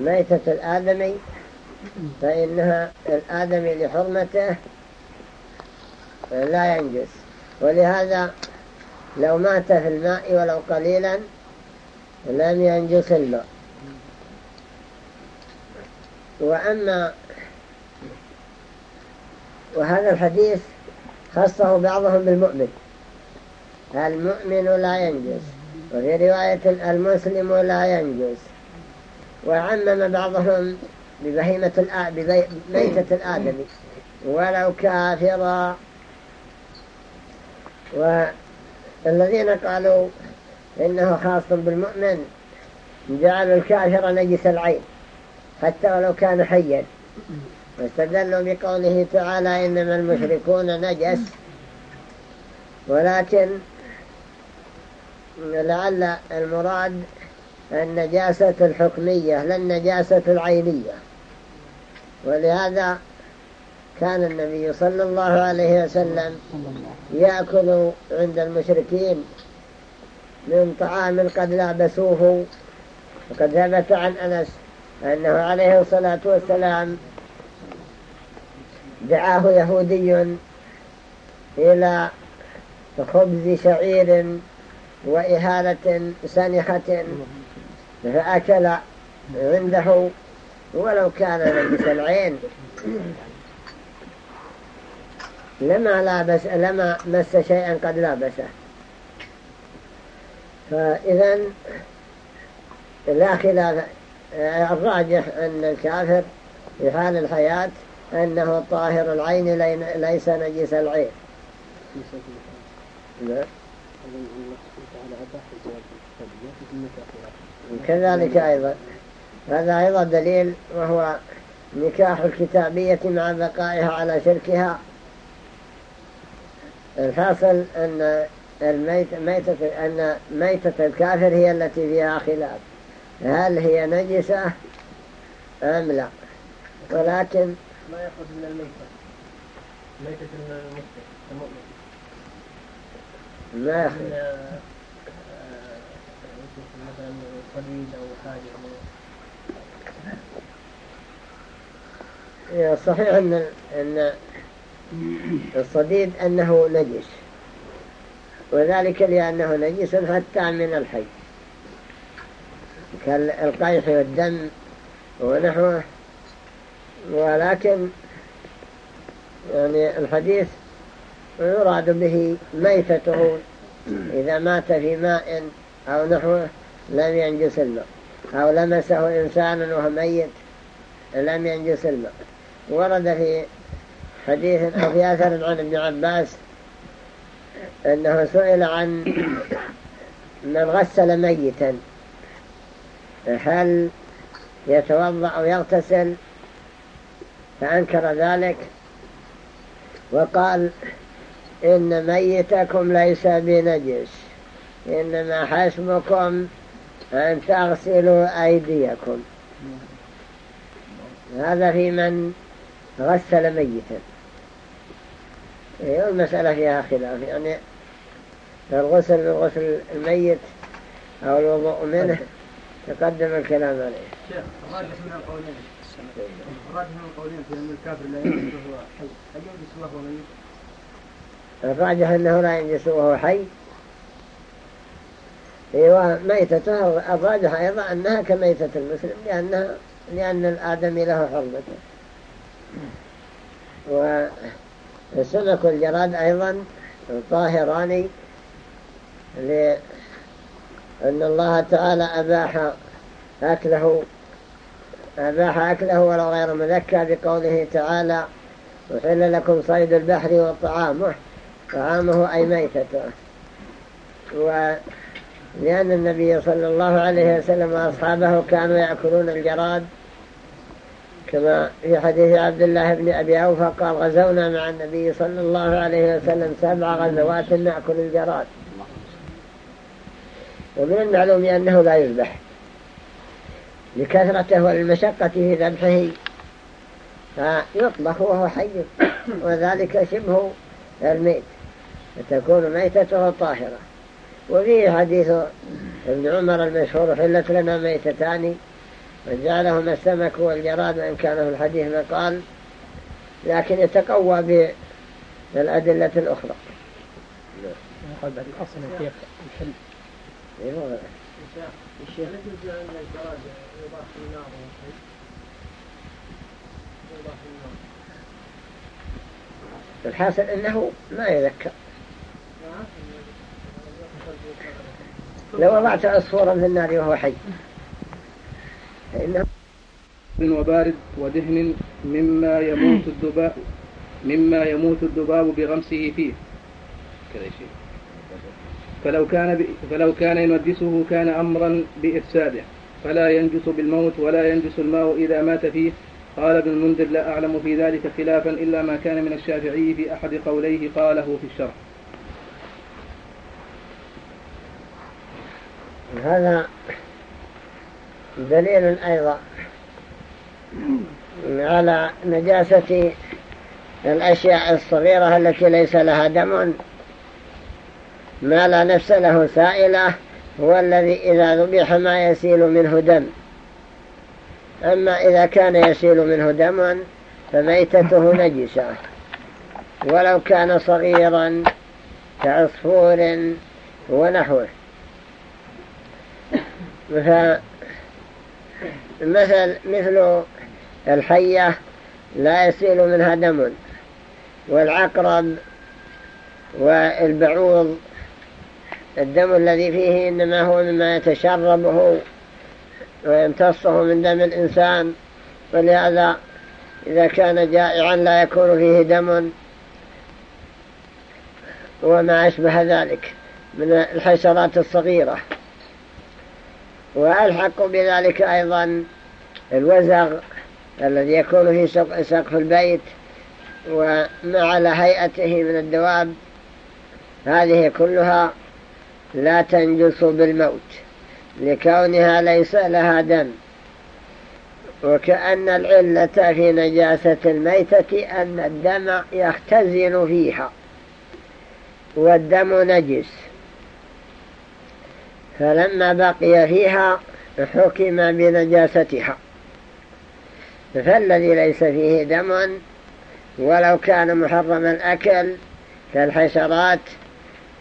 ميتة الآدمي فإنها الآدمي لحرمته لا ينجس. ولهذا لو مات في الماء ولو قليلا لم ينجس الماء. وأما وهذا الحديث خصه بعضهم بالمؤمن. المؤمن لا ينجس. وفي رواية المسلم لا ينجس. وعمم بعضهم ببهيمة بميتة الآدمي. ولو كافرا. والذين قالوا إنه خاص بالمؤمن جعلوا الكافر نجس العين. حتى ولو كان حيا. واستدلوا بقوله تعالى إنما المشركون نجس. ولكن لعل المراد النجاسة الحكمية لا النجاسة العينية. ولهذا كان النبي صلى الله عليه وسلم يأكل عند المشركين من طعام قد لابسوه. وقد ثبت عن أنس أنه عليه الصلاة والسلام دعاه يهودي إلى خبز شعير وإهالة سنخة فأكل عنده ولو كان لبس العين. لما لابس لما مس شيئا قد لابسه فإذا لا خلاف الراجح أن الكافر في حال الحياة أنه طاهر العين ليس نجس العين. نعم. كذلك أيضا. هذا أيضا دليل وهو نكاح الكتابية مع بقائها على شركها. الحاصل أن الميت ميتة أن ميتة الكافر هي التي فيها خلاف. هل هي نجسة أم لا؟ ولكن ما يخرج من الميتة. ميتة المؤمن. ما يخرج صديد أو حاجة. صحيح أن أن الصديد أنه نجس. وذلك لأنه نجس حتى من الحي. كالقيح والدم ونحوه. ولكن يعني الحديث يراد به ميتته إذا مات في ماء أو نحوه. لم ينجس الماء. أو لمسه إنسان وهو ميت لم ينجس الماء. ورد في حديث أو في أثر عن ابن عباس أنه سئل عن من غسل ميتا. هل يتوضأ أو يغتسل؟ فأنكر ذلك. وقال إن ميتكم ليس بنجس إنما حسبكم أن تغسلوا أيديكم. هذا في من غسل ميتا. هي المسألة فيها خلاف. يعني الغسل من غسل الميت أو الوضوء منه تقدم الكلام عليه. شيخ الراجح من القولين. الراجح من القولين في أن الكافر لا ينجس وهو حي. هل ينجس وهو ميت؟ الراجح أنه لا ينجس وهو حي. وميتته الراجح أيضا أنها كميتة المسلم لأنها لأن الآدمي له حرمته. والسمك والجراد أيضا طاهران لأن الله تعالى أباح أكله أباح أكله ولو غير مذكى بقوله تعالى وحل لكم صيد البحر وطعامه طعامه أي ميتته ولأن النبي صلى الله عليه وسلم وأصحابه كانوا يأكلون الجراد. كما في حديث عبد الله بن أبي أوفى قال غزونا مع النبي صلى الله عليه وسلم سبع غزوات نأكل الجراد. ومن المعلوم أنه لا يذبح. لكثرته والمشقة في ذبحه فيطبخ وهو حي وذلك شبه الميت فتكون ميتته طاهرة. وفيه حديث ابن عمر المشهور حلت لنا ميتتان وجعلهما السمك والجراد وإن كان في الحديث مقال لكن يتقوى بالأدلة الأخرى. يقال بعد الأصل كيف الحل الشيخ في النار الحاصل إنه ما يذكر. لو وضعت عصفورا في النار وهو حي. فإنه وبارد ودهن مما يموت الذباب مما يموت الذباب بغمسه فيه. فلو كان فلو كان ينجسه كان أمرا بإفساده. فلا ينجس بالموت ولا ينجس الماء إذا مات فيه. قال ابن المنذر لا أعلم في ذلك خلافا إلا ما كان من الشافعي في أحد قوليه قاله في الشرح. هذا دليل أيضا على نجاسة الأشياء الصغيرة التي ليس لها دم ما لا نفس له سائلة هو الذي إذا ذبح ما يسيل منه دم. أما إذا كان يسيل منه دم فميتته نجسة. ولو كان صغيرا كعصفور ونحوه. مثل مثل الحية لا يسيل منها دم والعقرب والبعوض الدم الذي فيه إنما هو مما يتشربه ويمتصه من دم الإنسان. ولهذا إذا كان جائعا لا يكون فيه دم. وما أشبه ذلك من الحشرات الصغيرة. وألحق بذلك أيضا الوزغ الذي يكون في سقف البيت وما على هيئته من الدواب. هذه كلها لا تنجس بالموت. لكونها ليس لها دم. وكأن العلة في نجاسة الميتة أن الدم يختزن فيها. والدم نجس. فلما بقي فيها حكم بنجاستها. فالذي ليس فيه دم ولو كان محرم الأكل كالحشرات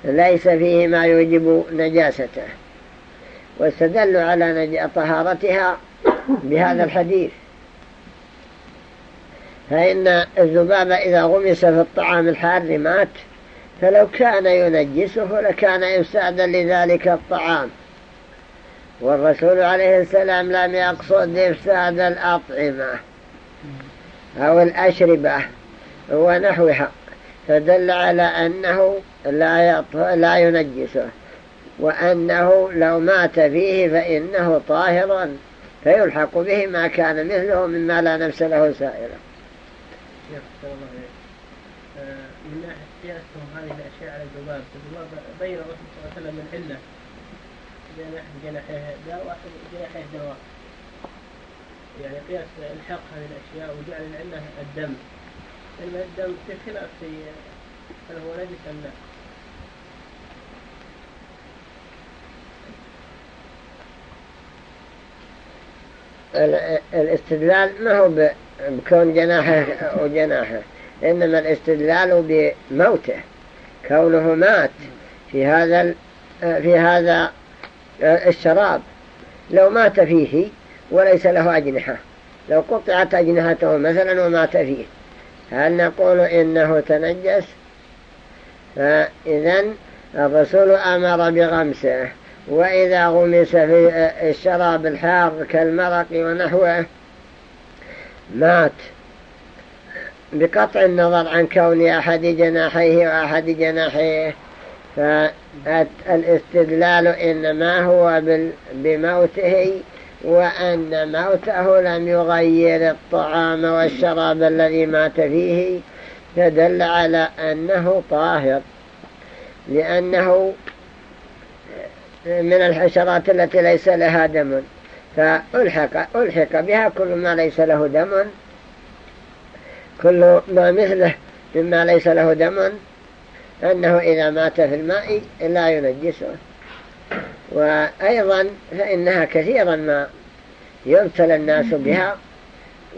ليس فيه ما يوجب نجاسته. واستدلوا على طهارتها بهذا الحديث. فإن الذباب إذا غمس في الطعام الحار مات. فلو كان ينجسه لكان إفسادا لذلك الطعام. والرسول عليه السلام لم يقصد إفساد الأطعمة أو الأشربة ونحوها فدل على أنه لا, لا ينجسه وأنه لو مات فيه فإنه طاهر فيلحق به ما كان مثله مما لا نفس له سائرا من ناحية قياسهم هذه الأشياء على الذباب الذباب بين الرسول بين أحد جناحيه وأحد جناحيه دواء يعني قياس الحق هذه الأشياء وجعل العلة الدم. لأن الدم في خلاف في هل هو نجس أم لا. الاستدلال ما هو بكون جناحه وجناحه إنما الاستدلال بموته. كونه مات في هذا في هذا الشراب. لو مات فيه وليس له أجنحة. لو قطعت أجنحته مثلا ومات فيه. هل نقول إنه تنجس؟ فإذا الرسول أمر بغمسه. وإذا غمس في الشراب الحار كالمرق ونحوه مات. بقطع النظر عن كون أحد جناحيه وأحد جناحيه. فالاستدلال إنما هو بموته وأن موته لم يغير الطعام والشراب الذي مات فيه فدل على أنه طاهر لأنه من الحشرات التي ليس لها دم فألحق ألحق بها كل ما ليس له دم كل ما مثله مما ليس له دم أنه إذا مات في الماء لا ينجسه وأيضا فإنها كثيرا ما يبتلى الناس بها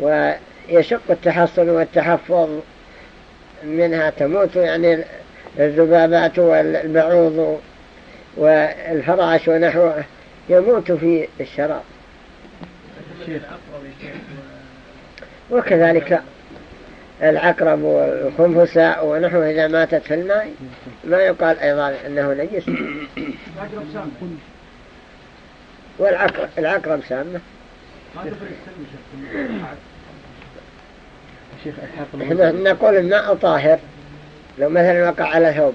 ويشق التحصن والتحفظ منها تموت. يعني الذبابات والبعوض والفراش ونحوه يموت في الشراب. وكذلك العقرب والخنفساء ونحوه إذا ماتت في الماء ما يقال أيضا أنه نجس. والعقرب العقرب سامة. إحنا نقول الماء طاهر. لو مثلا وقع على ثوب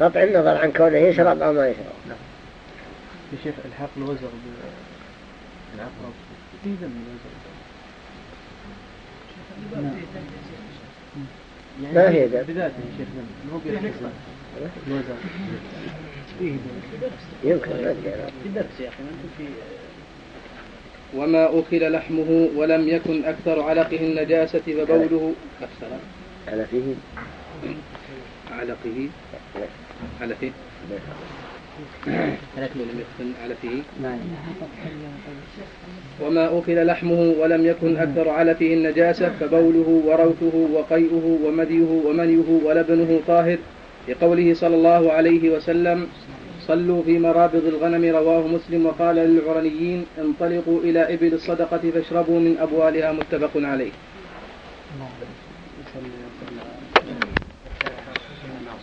قطع النظر عن كونه يشرب أو ما يشرب. يا شيخ الحاق الوزر بالعقرب يعني ما في ذم. بذاته يا شيخ الوزر فيه ذم يمكن ما. في درس يا أخي ما أنتم في وما أكل لحمه ولم يكن أكثر علقه النجاسة فبوله. أكثر على فيه علقه. ولم يكن علفه وما أكل لحمه ولم يكن أكثر علفه النجاسة فبوله وروثه وقيئه ومديه ومنيه ولبنه طاهر. لقوله صلى الله عليه وسلم صلوا في مرابض الغنم رواه مسلم وقال للعرنيين انطلقوا إلى إبل الصدقة فاشربوا من أبوالها. متفق عليه.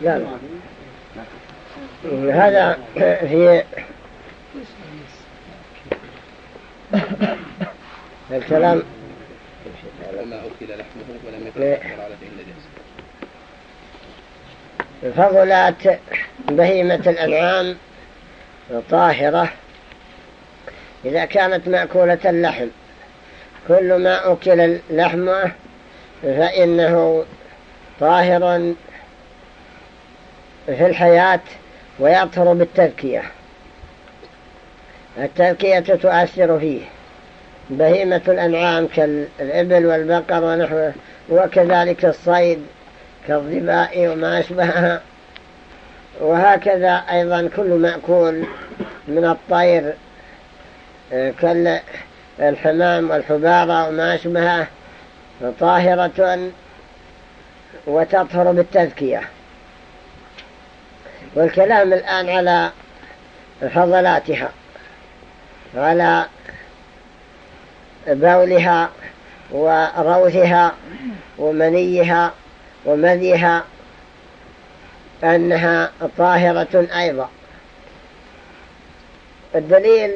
لا لا هذا في الكلام. أكل لحمه ولم النجاسة فضلات بهيمة الأنعام طاهرة إذا كانت مأكولة اللحم. كل ما أكل لحمه فإنه طاهر في الحياة. ويطهر بالتذكية. التذكية تؤثر فيه. بهيمة الأنعام كالإبل والبقر ونحوه وكذلك الصيد كالظباء وما أشبهها. وهكذا أيضا كل مأكول من الطير آه، كالحمام والحبارة وما أشبهه طاهرة وتطهر بالتذكية. والكلام الآن على فضلاتها على بولها وروثها ومنيها ومذيها أنها طاهرة أيضا. الدليل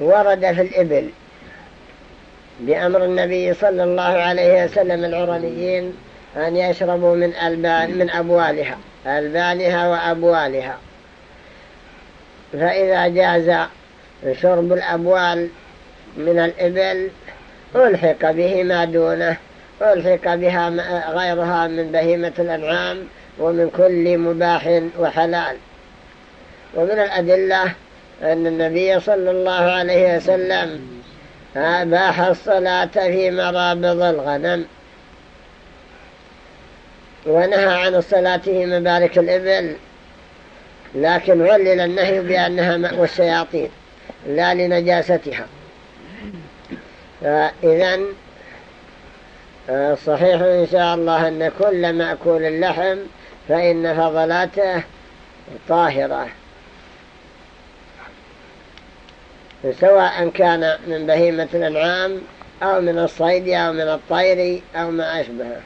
ورد في الإبل بأمر النبي صلى الله عليه وسلم العرنيين أن يشربوا من ألبان من أبوالها. ألبانها وأبوالها. فإذا جاز شرب الأبوال من الإبل ألحق به ما دونه ألحق بها غيرها من بهيمة الأنعام ومن كل مباح وحلال. ومن الأدلة أن النبي صلى الله عليه وسلم أباح الصلاة في مرابض الغنم. ونهى عن الصلاة في مبارك الإبل لكن علل النهي بأنها مأوى الشياطين لا لنجاستها. فإذا صحيح إن شاء الله أن كل مأكول اللحم فإن فضلاته طاهرة. سواء كان من بهيمة الأنعام أو من الصيد أو من الطير أو ما أشبهه.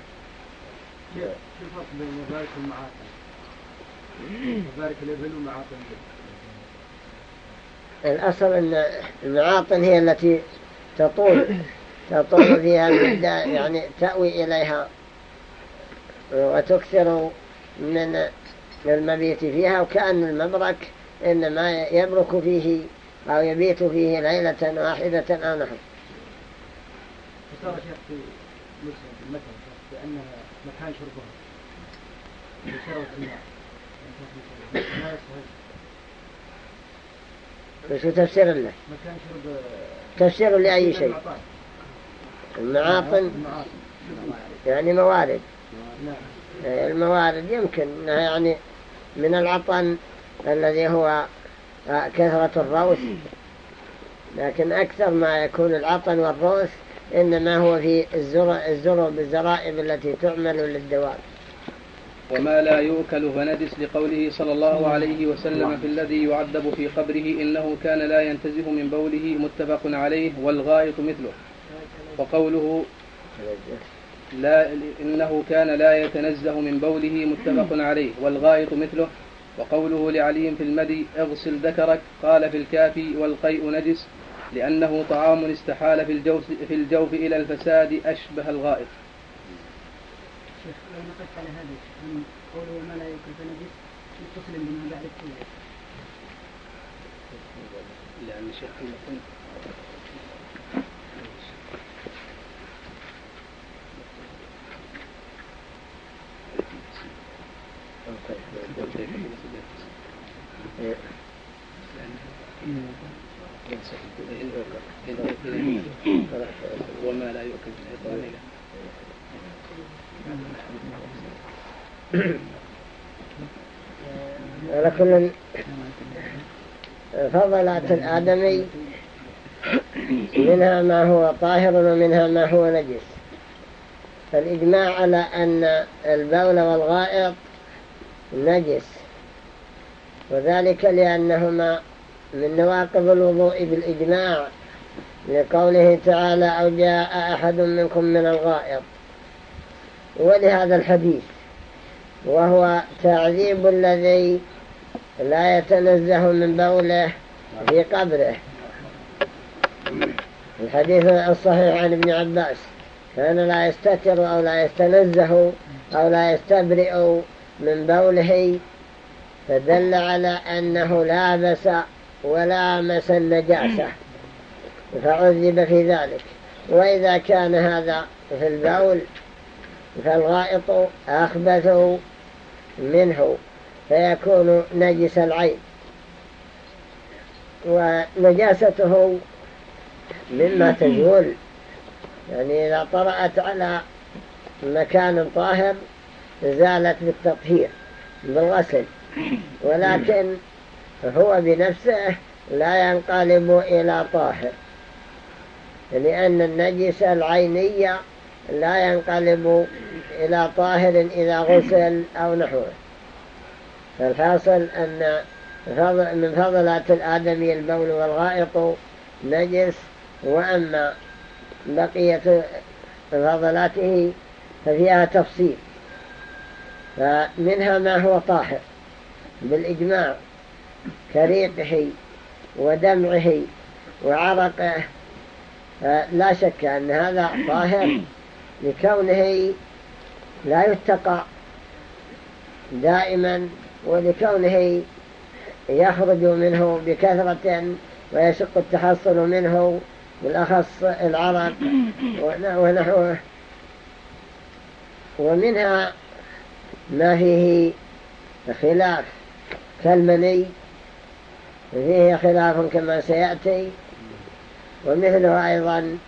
الأصل أن المعاطن هي التي تطول تطول فيها المدة يعني تأوي إليها وتكثر من المبيت فيها وكأن المبرك إنما يبرك فيه أو يبيت فيه ليلة واحدة أو نحو. بأنها مكان شربها الماء ما وشو تفسير له. مكان شرب تفسير لأي شيء. المعاطن. يعني موارد. نعم. الموارد يمكن يعني من العطن الذي هو كثرة الروث. لكن أكثر ما يكون العطن والروث إنما هو في الزرع الزرب الزرائب التي تعمل للدواب. وما لا يؤكل فندس لقوله صلى الله عليه وسلم في الذي يعذب في قبره إنه كان لا ينتزه من بوله متفق عليه والغائط مثله. وقوله لا إنه كان لا يتنزه من بوله متفق عليه والغائط مثله. وقوله لعلي في المدي اغسل ذكرك قال في الكافي والقيء نجس. لأنه طعام استحال في الجوف, في الجوف إلى الفساد أشبه الغائط. شيخ لو نقصت على هذا من قوله وما لا يؤكل فنجس متصل بما بعد التوبة لأن الشيخ وما لا يؤكل في على كل فضلات الآدمي منها ما هو طاهر ومنها ما هو نجس. فالإجماع على أن البول والغائط نجس. وذلك لأنهما من نواقض الوضوء بالإجماع لقوله تعالى أو جاء أحد منكم من الغائط. ولهذا الحديث وهو تعذيب الذي لا يتنزه من بوله في قبره. الحديث الصحيح عن ابن عباس كان لا يستتر أو لا يستنزه أو لا يستبرئ من بوله فدل على أنه لابس ولامس النجاسة فعذب في ذلك. وإذا كان هذا في البول فالغائط أخبث منه فيكون نجس العين. ونجاسته مما تزول. يعني إذا طرأت على مكان طاهر زالت بالتطهير بالغسل. ولكن هو بنفسه لا ينقلب إلى طاهر. لأن النجس العينية لا ينقلب إلى طاهر إذا غسل أو نحوه. فالحاصل أن من فضلات الآدمي البول والغائط نجس. وأما بقية فضلاته ففيها تفصيل. فمنها ما هو طاهر. بالإجماع كريقه ودمعه وعرقه لا شك أن هذا طاهر لكونه لا يتقى دائما ولكونه يخرج منه بكثرة ويشق التحصل منه بالأخص العرق ونحوه ومنها ما فيه خلاف كالمني. فيه خلاف كما سيأتي ومثله أيضا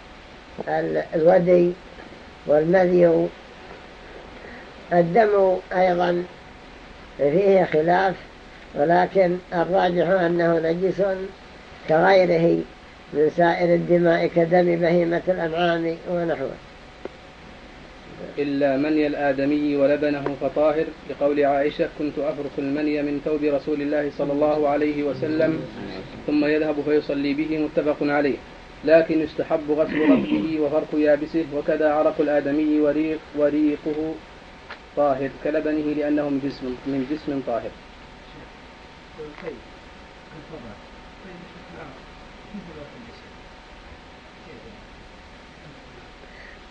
الودي والمذي. الدم أيضا فيه خلاف ولكن الراجح أنه نجس كغيره من سائر الدماء كدم بهيمة الأنعام ونحوه. إلا مني الآدمي ولبنه فطاهر. لقول عائشة كنت أفرك المني من ثوب رسول الله صلى الله عليه وسلم ثم يذهب فيصلي به متفق عليه. لكن يستحب غسل ربه وفرك يابسه وكذا عرق الآدمي وريق وريقه طاهر كلبنه لأنه من جسم, من جسم طاهر.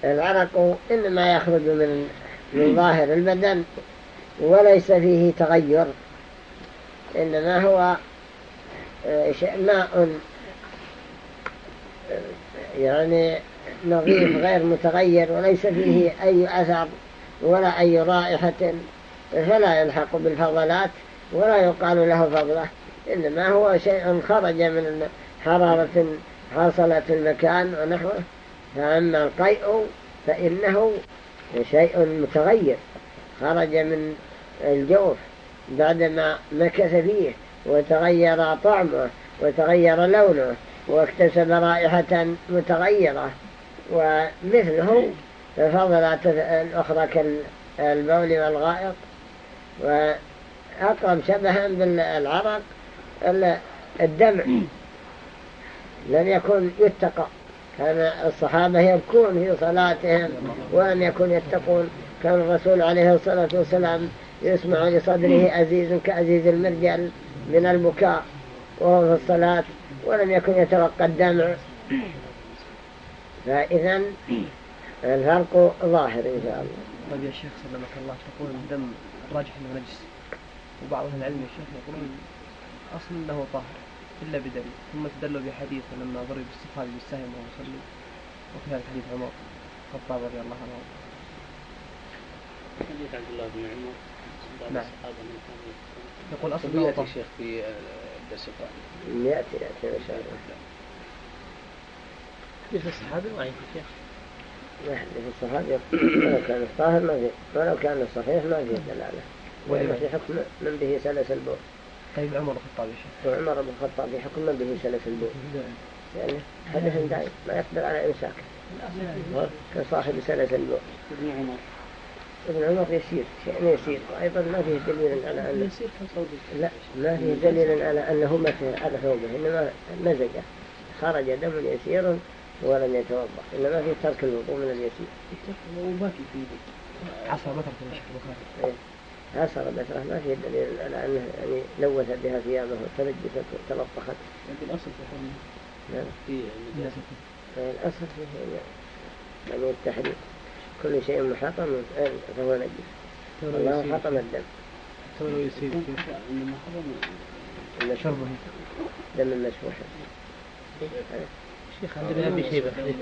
العرق إنما يخرج من من ظاهر البدن وليس فيه تغير إنما هو آه، ماء آه، يعني نظيف غير متغير وليس فيه أي أثر ولا أي رائحة فلا يلحق بالفضلات ولا يقال له فضلة إنما هو شيء خرج من حرارة حصلت المكان ونحوه. فأما القيء فإنه شيء متغير. خرج من الجوف بعدما مكث فيه وتغير طعمه وتغير لونه واكتسب رائحة متغيرة. ومثله الفضلات الأخرى كالبول والغائط. وأقرب شبها بالعرق الدمع. لم يكن يتقى. كان الصحابة يبكون في صلاتهم وأن يكون يتقون. كان الرسول عليه الصلاة والسلام يسمع لصدره أزيز كأزيز المرجل من البكاء وهو في الصلاة ولم يكن يتوقع الدمع. فإذا الفرق ظاهر إن شاء الله. طيب يا شيخ سلمك الله. تقول الدم الراجح انه نجس وبعض العلم يا شيخ يقولون أصلا انه طاهر. إلا بدليل. ثم استدلوا بحديث لما ضرب الصحابي بالسهم وهو يصلي. وفي هذا الحديث عمر الخطاب رضي الله عنه. حديث عبد الله بن عمر. نعم. يقول أصلا يأتي طاهر شيخ في الدرس القادم يأتي يأتي إن شاء الله. حديث الصحابي ضعيف يا شيخ. لا حديث الصحابي ولو كان الطاهر ما في ولو كان الصحيح ما فيه دلالة. وإنما في حكم من به سلس البول طيب عمر الخطاب يا شيخ وعمر بن الخطاب في حكم من به سلس البول يعني حدث دائم ما يقدر على إمساكه كصاحب سلس البول ابن عمر. ابن عمر يسير. شيء يسير. وأيضا ما فيه دليل على أن يصير كصوت لا ما فيه دليل على أنه مسح على ثوبه. إنما مزجه خرج دم يسير ولم يتوضأ. إنما في ترك الوضوء من اليسير. وباقي في عصر يا شيخ البخاري عصر بشرة ما فيه دليل. على أنه يعني لوث بها ثيابه وتنجست وتلطخت لكن الأصل في حرمة. نعم. في النجاسة الأصل. فيه يعني التحريم. كل شيء محرم فهو نجس. الله حطم الدم. ولو يسير إنما حرم المشروب شربه دم المسفوح شيخ عندنا شيبه حديث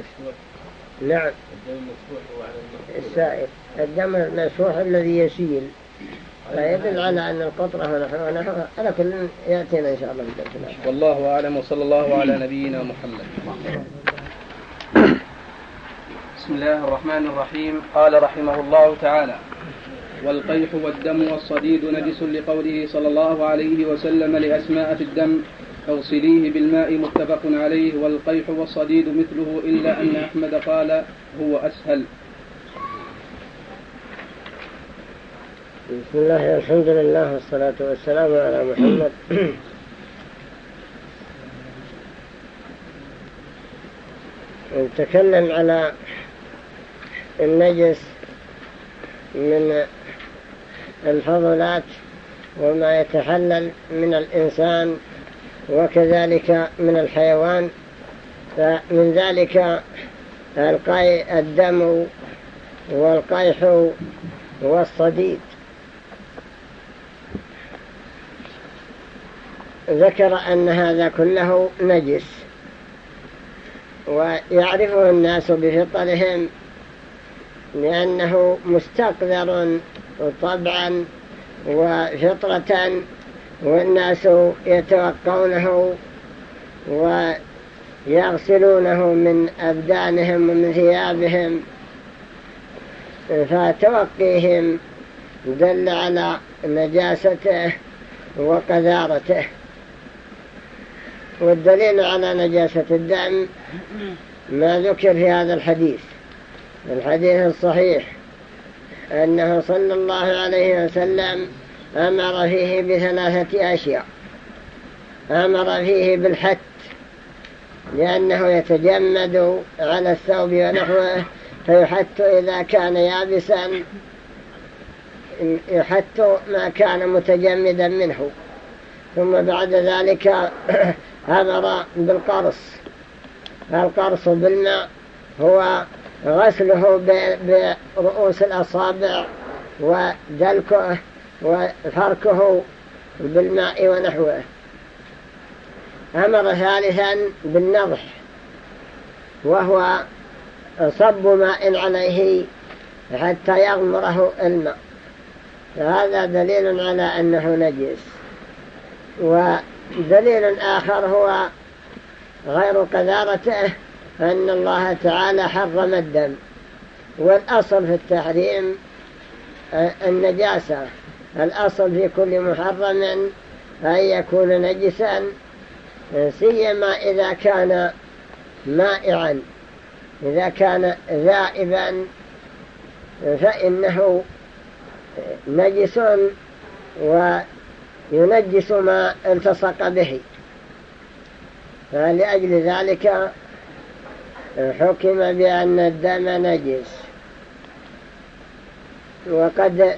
نعم. الدم المسفوح هو على السائل. الدم المسفوح الذي يسيل لا يدل على أن القطرة ونحوها ونحوها على كل يأتينا إن شاء الله في الدرس الآخر والله أعلم وصلى الله على نبينا محمد. بسم الله الرحمن الرحيم. قال رحمه الله تعالى والقيح والدم والصديد نجس لقوله صلى الله عليه وسلم لأسماء في الدم اغسليه بالماء متفق عليه والقيح والصديد مثله إلا أن أحمد قال هو أسهل. بسم الله الحمد لله والصلاة والسلام على محمد. نتكلم على النجس من الفضلات وما يتحلل من الإنسان وكذلك من الحيوان. فمن ذلك القي الدم والقيح والصديد. ذكر أن هذا كله نجس. ويعرفه الناس بفطرهم لأنه مستقذر طبعا وفطرة والناس يتوقونه ويغسلونه من أبدانهم ومن ثيابهم. فتوقيهم دل على نجاسته وقذارته. والدليل على نجاسة الدم ما ذكر في هذا الحديث. الحديث الصحيح أنه صلى الله عليه وسلم أمر فيه بثلاثة أشياء. أمر فيه بالحت لأنه يتجمد على الثوب ونحوه فيحت إذا كان يابسا يحت ما كان متجمدا منه. ثم بعد ذلك أمر بالقرص. القرص بالماء هو غسله برؤوس الأصابع ودلكه وفركه بالماء ونحوه. أمر ثالثا بالنضح وهو صب ماء عليه حتى يغمره الماء. هذا دليل على أنه نجس. ودليل آخر هو غير قذارته أن الله تعالى حرم الدم. والأصل في التحريم النجاسة. الأصل في كل محرم أن يكون نجسا سيما إذا كان مائعا. إذا كان ذائبا فإنه نجس ينجس ما التصق به. فلأجل ذلك حكم بأن الدم نجس. وقد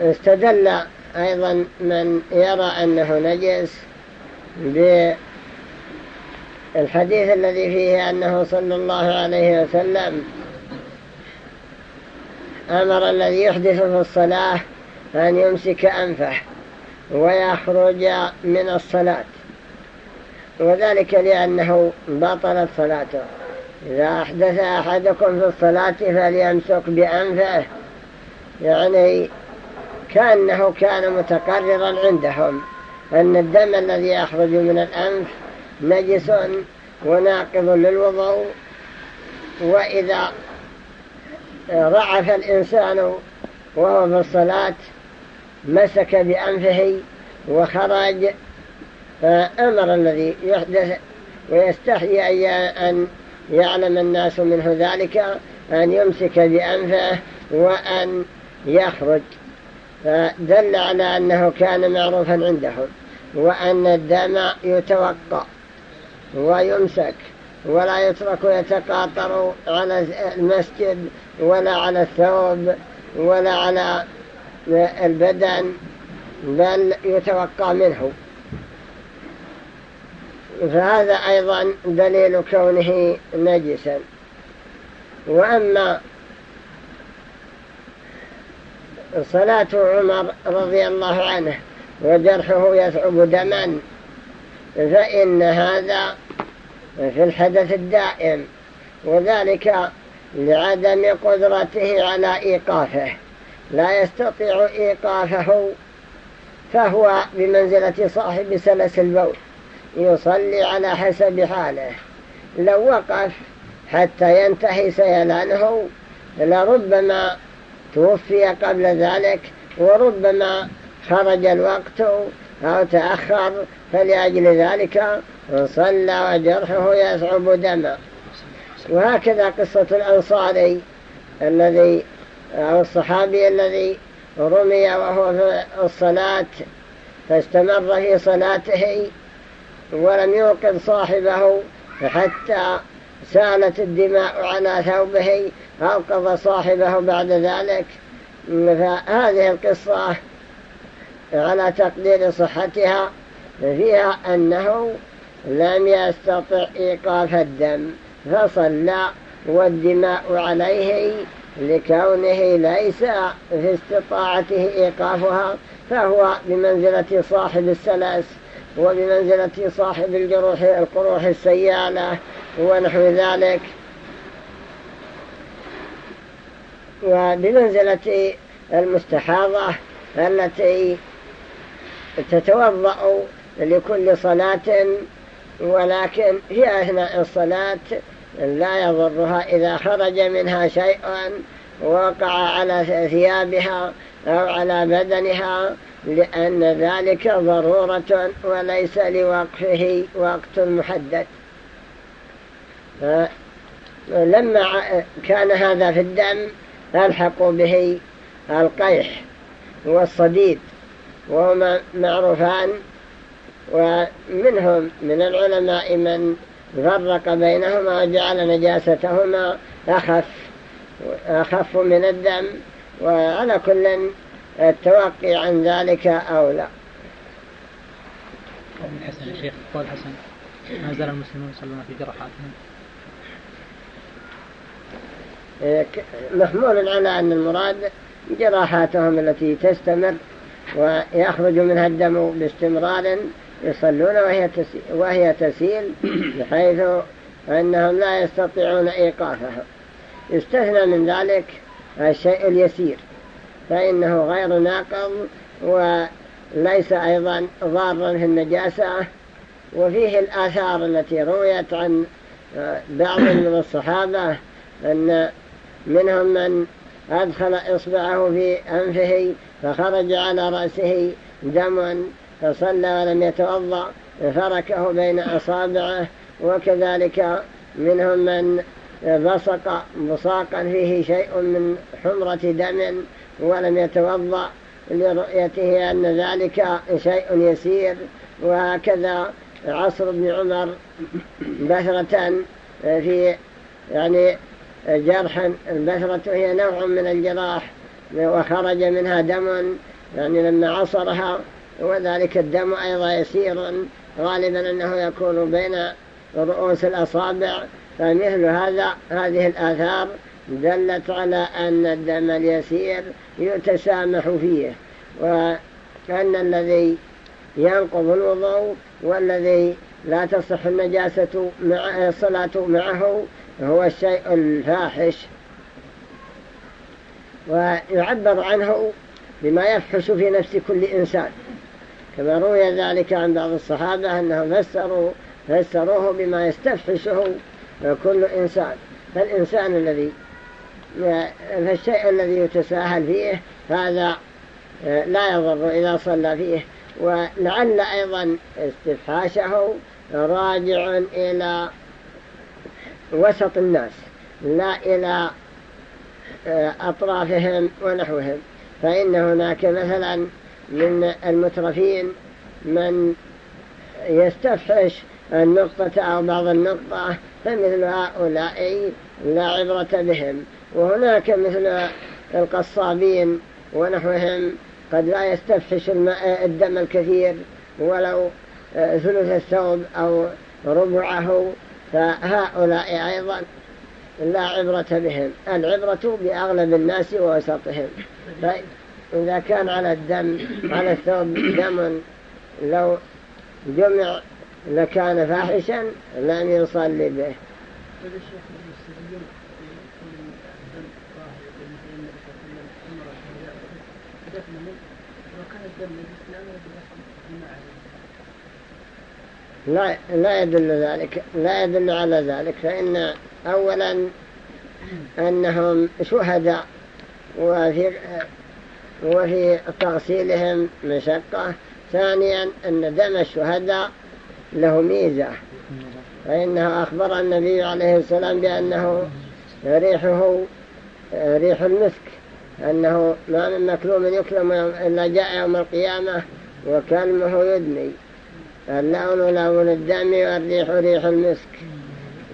استدل أيضا من يرى أنه نجس بالحديث الذي فيه أنه صلى الله عليه وسلم أمر الذي يحدث في الصلاة أن يمسك أنفه ويخرج من الصلاة. وذلك لأنه بطلت صلاته. إذا أحدث أحدكم في الصلاة فليمسك بأنفه يعني كأنه كان متقررا عندهم أن الدم الذي يخرج من الأنف نجس وناقض للوضوء وإذا رعف الإنسان وهو في الصلاة مسك بأنفه وخرج فأمر الذي يحدث ويستحي أن يعلم الناس منه ذلك أن يمسك بأنفه وأن يخرج. فدل على أنه كان معروفا عندهم وأن الدم يتوقع ويمسك ولا يترك يتقاطر على المسجد ولا على الثوب ولا على البدن بل يتوقع منه. فهذا أيضا دليل كونه نجسا. وأما صلاة عمر رضي الله عنه وجرحه يثعب دما فإن هذا في الحدث الدائم. وذلك لعدم قدرته على إيقافه. لا يستطيع إيقافه فهو بمنزلة صاحب سلس البول يصلي على حسب حاله. لو وقف حتى ينتهي سيلانه لربما توفي قبل ذلك وربما خرج الوقت أو تأخر فلأجل ذلك صلى وجرحه يصعب دما وهكذا قصة الأنصاري الذي أو الصحابي الذي رمي وهو في الصلاة فاستمر في صلاته ولم يوقظ صاحبه حتى سالت الدماء على ثوبه أوقظ صاحبه بعد ذلك. فهذه القصة على تقدير صحتها فيها أنه لم يستطع إيقاف الدم. فصلى والدماء عليه لكونه ليس في استطاعته إيقافها فهو بمنزلة صاحب السلس وبمنزلة صاحب الجروح القروح السيالة ونحو ذلك. وبمنزلة المستحاضة التي تتوضأ لكل صلاة ولكن في أثناء الصلاة لا يضرها. إذا خرج منها شيء وقع على ثيابها أو على بدنها لأن ذلك ضرورة وليس لوقفه وقت محدد. لما كان هذا في الدم ألحقوا به القيح والصديد وهما معروفان ومنهم من العلماء من فرق بينهما وجعل نجاستهما أخف أخف من الدم وعلى كل التوقي عن ذلك أولى حسن يا شيخ قول حسن ما زال المسلمون يصلون في جراحاتهم محمول على أن المراد جراحاتهم التي تستمر ويخرج منها الدم باستمرار يصلون وهي تسيل, وهي تسيل بحيث أنهم لا يستطيعون إيقافها. يستثنى من ذلك الشيء اليسير فإنه غير ناقض وليس أيضا ضارا في النجاسة. وفيه الآثار التي رويت عن بعض من الصحابة أن منهم من أدخل إصبعه في أنفه فخرج على رأسه دم فصلى ولم يتوضأ فركه بين أصابعه وكذلك منهم من بصق بصاقا فيه شيء من حمرة دم ولم يتوضأ لرؤيته أن ذلك شيء يسير. وهكذا عصر بن عمر بثرة في يعني جرحا البثرة هي نوع من الجراح وخرج منها دم يعني لما عصرها وذلك الدم أيضا يسير غالبا أنه يكون بين رؤوس الأصابع. فمثل هذا هذه الآثار دلت على أن الدم اليسير يتسامح فيه وأن الذي ينقض الوضوء والذي لا تصح النجاسة مع الصلاة معه هو الشيء الفاحش. ويعبر عنه بما يفحش في نفس كل إنسان. كما روي ذلك عن بعض الصحابة أنهم فسروا فسروه بما يستفحشه كل إنسان. فالإنسان الذي فالشيء الذي يتساهل فيه هذا لا يضر إذا صلى فيه. ولعل أيضا استفحاشه راجع إلى وسط الناس لا إلى أطرافهم ونحوهم. فإن هناك مثلا من المترفين من يستفحش النقطة أو بعض النقطة فمثل هؤلاء لا عبرة بهم. وهناك مثل القصابين ونحوهم قد لا يستفحش الدم الكثير ولو ثلث الثوب أو ربعه فهؤلاء أيضا لا عبرة بهم. العبرة بأغلب الناس ووسطهم. فإذا كان على الدم على الثوب دم لو جمع لكان فاحشا لم يصلي به. لا لا يدل ذلك لا يدل على ذلك. فإن أولا أنهم شهداء وفي وفي تغسيلهم مشقة. ثانيا أن دم الشهداء له ميزة. فإنه أخبر النبي عليه السلام بأنه ريحه ريح المسك أنه ما من مكلوم يكلم إلا جاء يوم القيامة وكلمه يدني. اللون لون الدم والريح ريح المسك.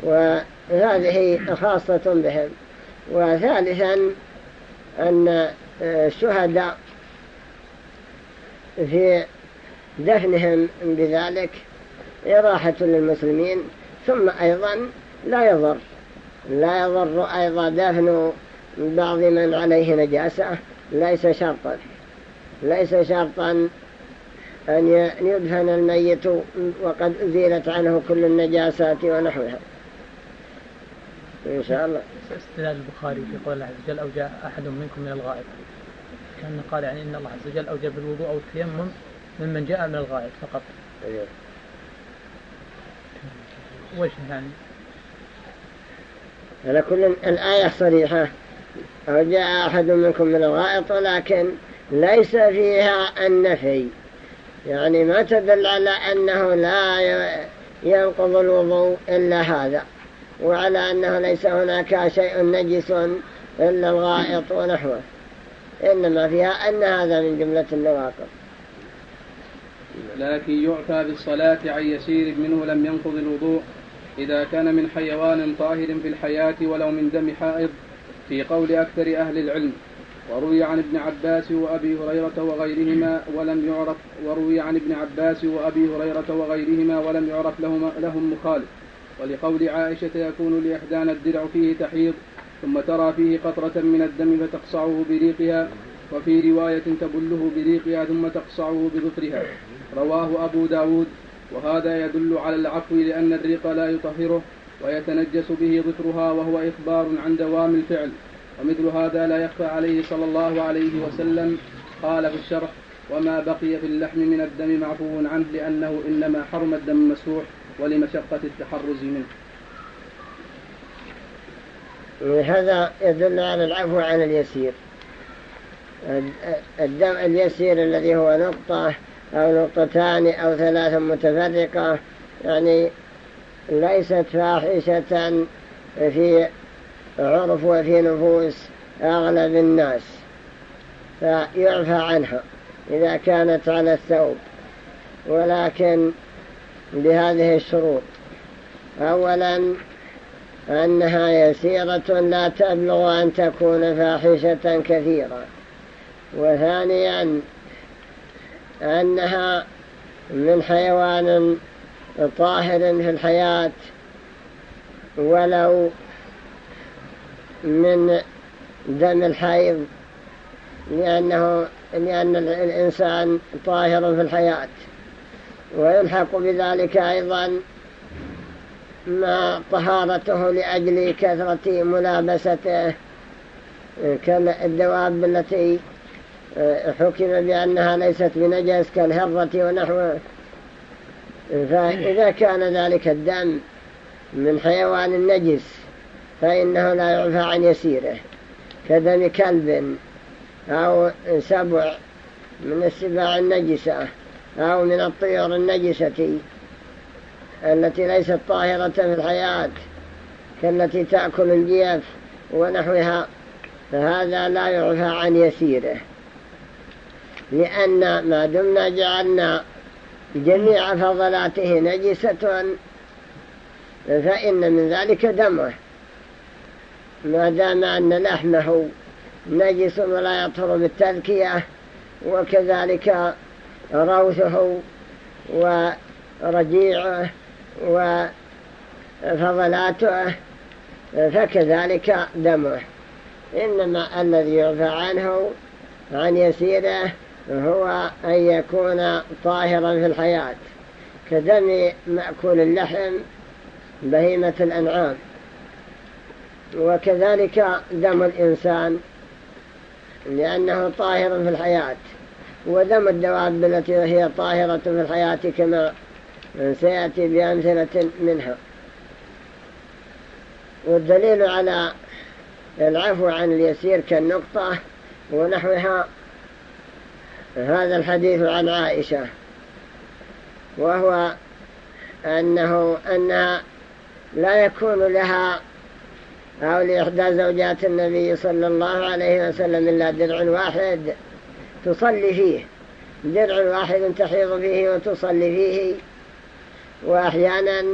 وهذه خاصة بهم. وثالثا أن الشهداء في دفنهم بذلك إراحة للمسلمين ثم أيضا لا يضر. لا يضر أيضا دفن بعض من عليه نجاسة. ليس شرطا. ليس شرطا أن يدفن الميت وقد أزيلت عنه كل النجاسات ونحوها. إن شاء الله. استدلال البخاري في قول الله عز وجل أو جاء أحد منكم من الغائب كان قال يعني إن الله عز وجل أوجب الوضوء أو التيمم ممن جاء من الغائب فقط. أيه. وش يعني. على كل الآية صريحة. أو جاء أحد منكم من الغائط ولكن ليس فيها النفي يعني ما تدل على أنه لا ينقض الوضوء إلا هذا وعلى أنه ليس هناك شيء نجس إلا الغائط ونحوه. إنما فيها أن هذا من جملة النواقض. لكن يعفى بالصلاة عن يسير منه لم ينقض الوضوء. إذا كان من حيوان طاهر في الحياة ولو من دم حائض في قول أكثر أهل العلم وروي عن ابن عباس وأبي هريرة وغيرهما ولم يعرف وروي عن ابن عباس وأبي هريرة وغيرهما ولم يعرف لهم, لهم مخالف. ولقول عائشة يكون لإحدانا الدرع فيه تحيض ثم ترى فيه قطرة من الدم فتقصعه بريقها وفي رواية تبله بريقها ثم تقصعه بظفرها. رواه أبو داود. وهذا يدل على العفو لأن الريق لا يطهره ويتنجس به ظفرها وهو إخبار عن دوام الفعل. ومثل هذا لا يخفى عليه صلى الله عليه وسلم. قال في الشرح وما بقي في اللحم من الدم معفو عنه لأنه إنما حرم الدم مسروح ولمشقة التحرز منه. هذا يدل على العفو عن اليسير. الدم اليسير الذي هو نقطة أو نقطتان أو ثلاث متفرقة يعني ليست فاحشة في عرف وفي نفوس أغلب الناس فيعفى عنها إذا كانت على الثوب. ولكن بهذه الشروط أولا أنها يسيرة لا تبلغ أن تكون فاحشة كثيرة. وثانيا أنها من حيوان طاهر في الحياة ولو من دم الحيض لأنه لأن الإنسان طاهر في الحياة. ويلحق بذلك أيضا ما طهارته لأجل كثرة ملابسته. كالدواب التي حكم بأنها ليست بنجس كالهرة ونحوه. فإذا كان ذلك الدم من حيوان النجس فإنه لا يعفى عن يسيره. كدم كلب أو سبع من السباع النجسة أو من الطيور النجسة. التي ليست طاهرة في الحياة كالتي تأكل الجيف ونحوها فهذا لا يعفى عن يسيره. لأن ما دمنا جعلنا جميع فضلاته نجسة فإن من ذلك دمه. ما دام أن لحمه نجس ولا يطهر بالتذكية وكذلك روثه ورجيعه وفضلاته فكذلك دمه. إنما الذي يعفى عنه عن يسيره هو أن يكون طاهرا في الحياة كدم مأكول اللحم بهيمة الأنعام. وكذلك دم الإنسان لأنه طاهر في الحياة. ودم الدواب التي هي طاهرة في الحياة كما سيأتي بأمثلة منها. والدليل على العفو عن اليسير كالنقطة ونحوها هذا الحديث عن عائشة وهو أنه أنها لا يكون لها أو لإحدى زوجات النبي صلى الله عليه وسلم إلا درع واحد تصلي فيه. درع واحد تحيض فيه وتصلي فيه. وأحيانا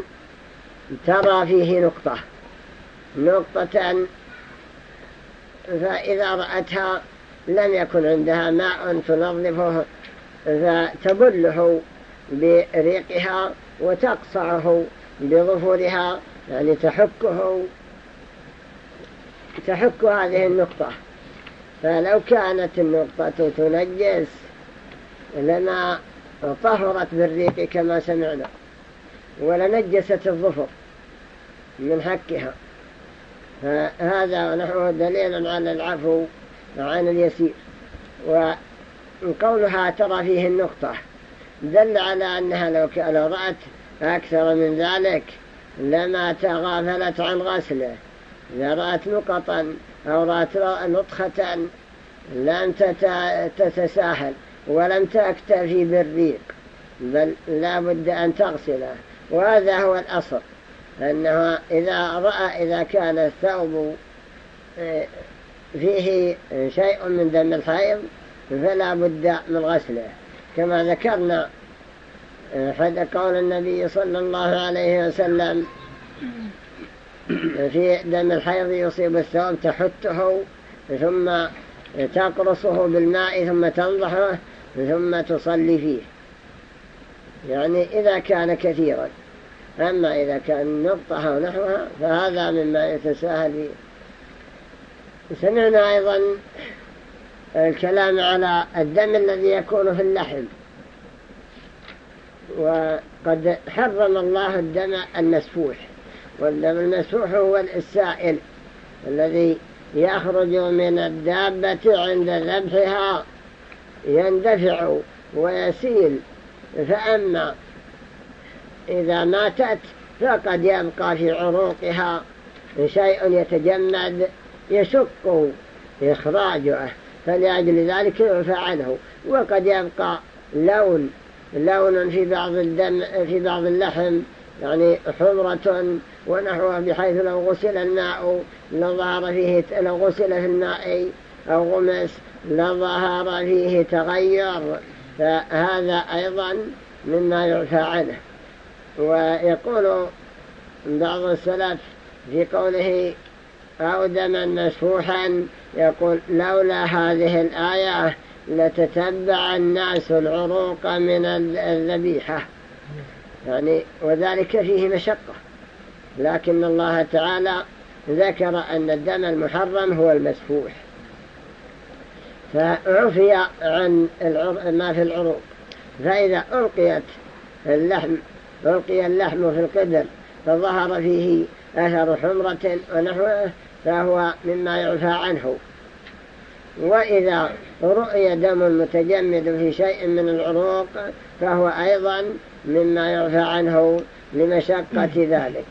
ترى فيه نقطة. نقطة فإذا رأتها لم يكن عندها ماء تنظفه فتبله بريقها وتقصعه بظفورها يعني تحكه تحك هذه النقطة. فلو كانت النقطة تنجس لما طهرت بالريق كما سمعنا. ولنجست الظفر من حكها فهذا ونحوه دليل على العفو عن اليسير. وقولها ترى فيه النقطة دل على أنها لو, رأت أكثر من ذلك لما تغافلت عن غسله. إذا رأت نقطا أو رأت نطخة لم تتساهل ولم تكتفي بالريق بل لا بد أن تغسله. وهذا هو الأصل أنه إذا رأى إذا كان الثوب آه، فيه شيء من دم الحيض فلا بد من غسله. كما ذكرنا آه، حد قول النبي صلى الله عليه وسلم في دم الحيض يصيب الثوب تحته ثم تقرصه بالماء ثم تنضحه ثم تصلي فيه. يعني إذا كان كثيرا. أما إذا كان نقطة أو نحوها فهذا مما يتساهل. سمعنا أيضا الكلام على الدم الذي يكون في اللحم. وقد حرم الله الدم المسفوح. والدم المسفوح هو السائل الذي يخرج من الدابة عند ذبحها يندفع ويسيل. فأما إذا ماتت فقد يبقى في عروقها شيء يتجمد يشق إخراجه فلأجل ذلك يعفى عنه وقد يبقى لون لون في بعض الدم في بعض اللحم يعني حمرة ونحوها بحيث لو غسل الماء لظهر فيه لو غسل في الماء أو غمس لظهر فيه تغير. فهذا أيضا مما يعفى عنه. ويقول بعض السلف في قوله أو دما مسفوحا يقول لولا هذه الآية لتتبع الناس العروق من الذبيحة. يعني وذلك فيه مشقة. لكن الله تعالى ذكر أن الدم المحرم هو المسفوح. فعفي عن ما في العروق. فإذا ألقيت اللحم ألقي اللحم في القدر فظهر فيه أثر حمرة ونحوه فهو مما يعفى عنه. وإذا رؤي دم متجمد في شيء من العروق فهو أيضا مما يعفى عنه لمشقة ذلك.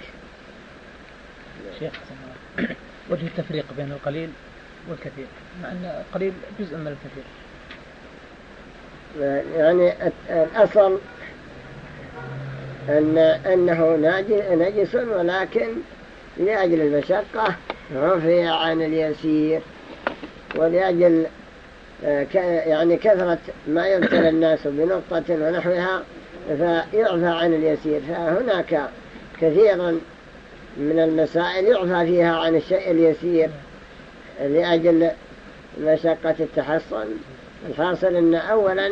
شيخ وجه التفريق بين القليل والكثير مع أن القليل جزء من الكثير. يعني الأصل أن أنه نجس ولكن لأجل المشقة رفع عن اليسير ولأجل آه، يعني كثرة ما يبتلى الناس بنقطة ونحوها فيعفى عن اليسير. فهناك كثيرا من المسائل يعفى فيها عن الشيء اليسير لأجل مشقة التحصن. الحاصل أن أولا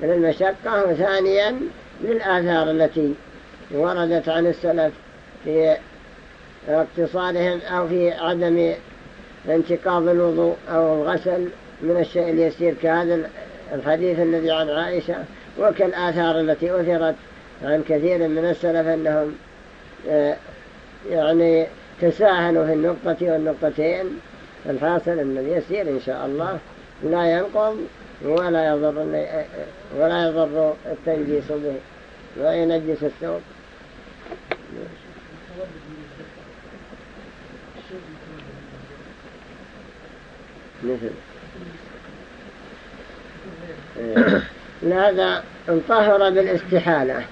من المشقة وثانيا للآثار التي وردت عن السلف في اقتصادهم أو في عدم انتقاض الوضوء أو الغسل من الشيء اليسير كهذا الحديث الذي عن عائشة وكالآثار التي أثرت عن كثير من السلف أنهم آه، يعني تساهلوا في النقطة والنقطتين الحاصل أن اليسير إن شاء الله لا ينقض ولا يضر ولا يضر التنجيس به. وينجس الثوب. مثل هذا انطهر بالاستحالة.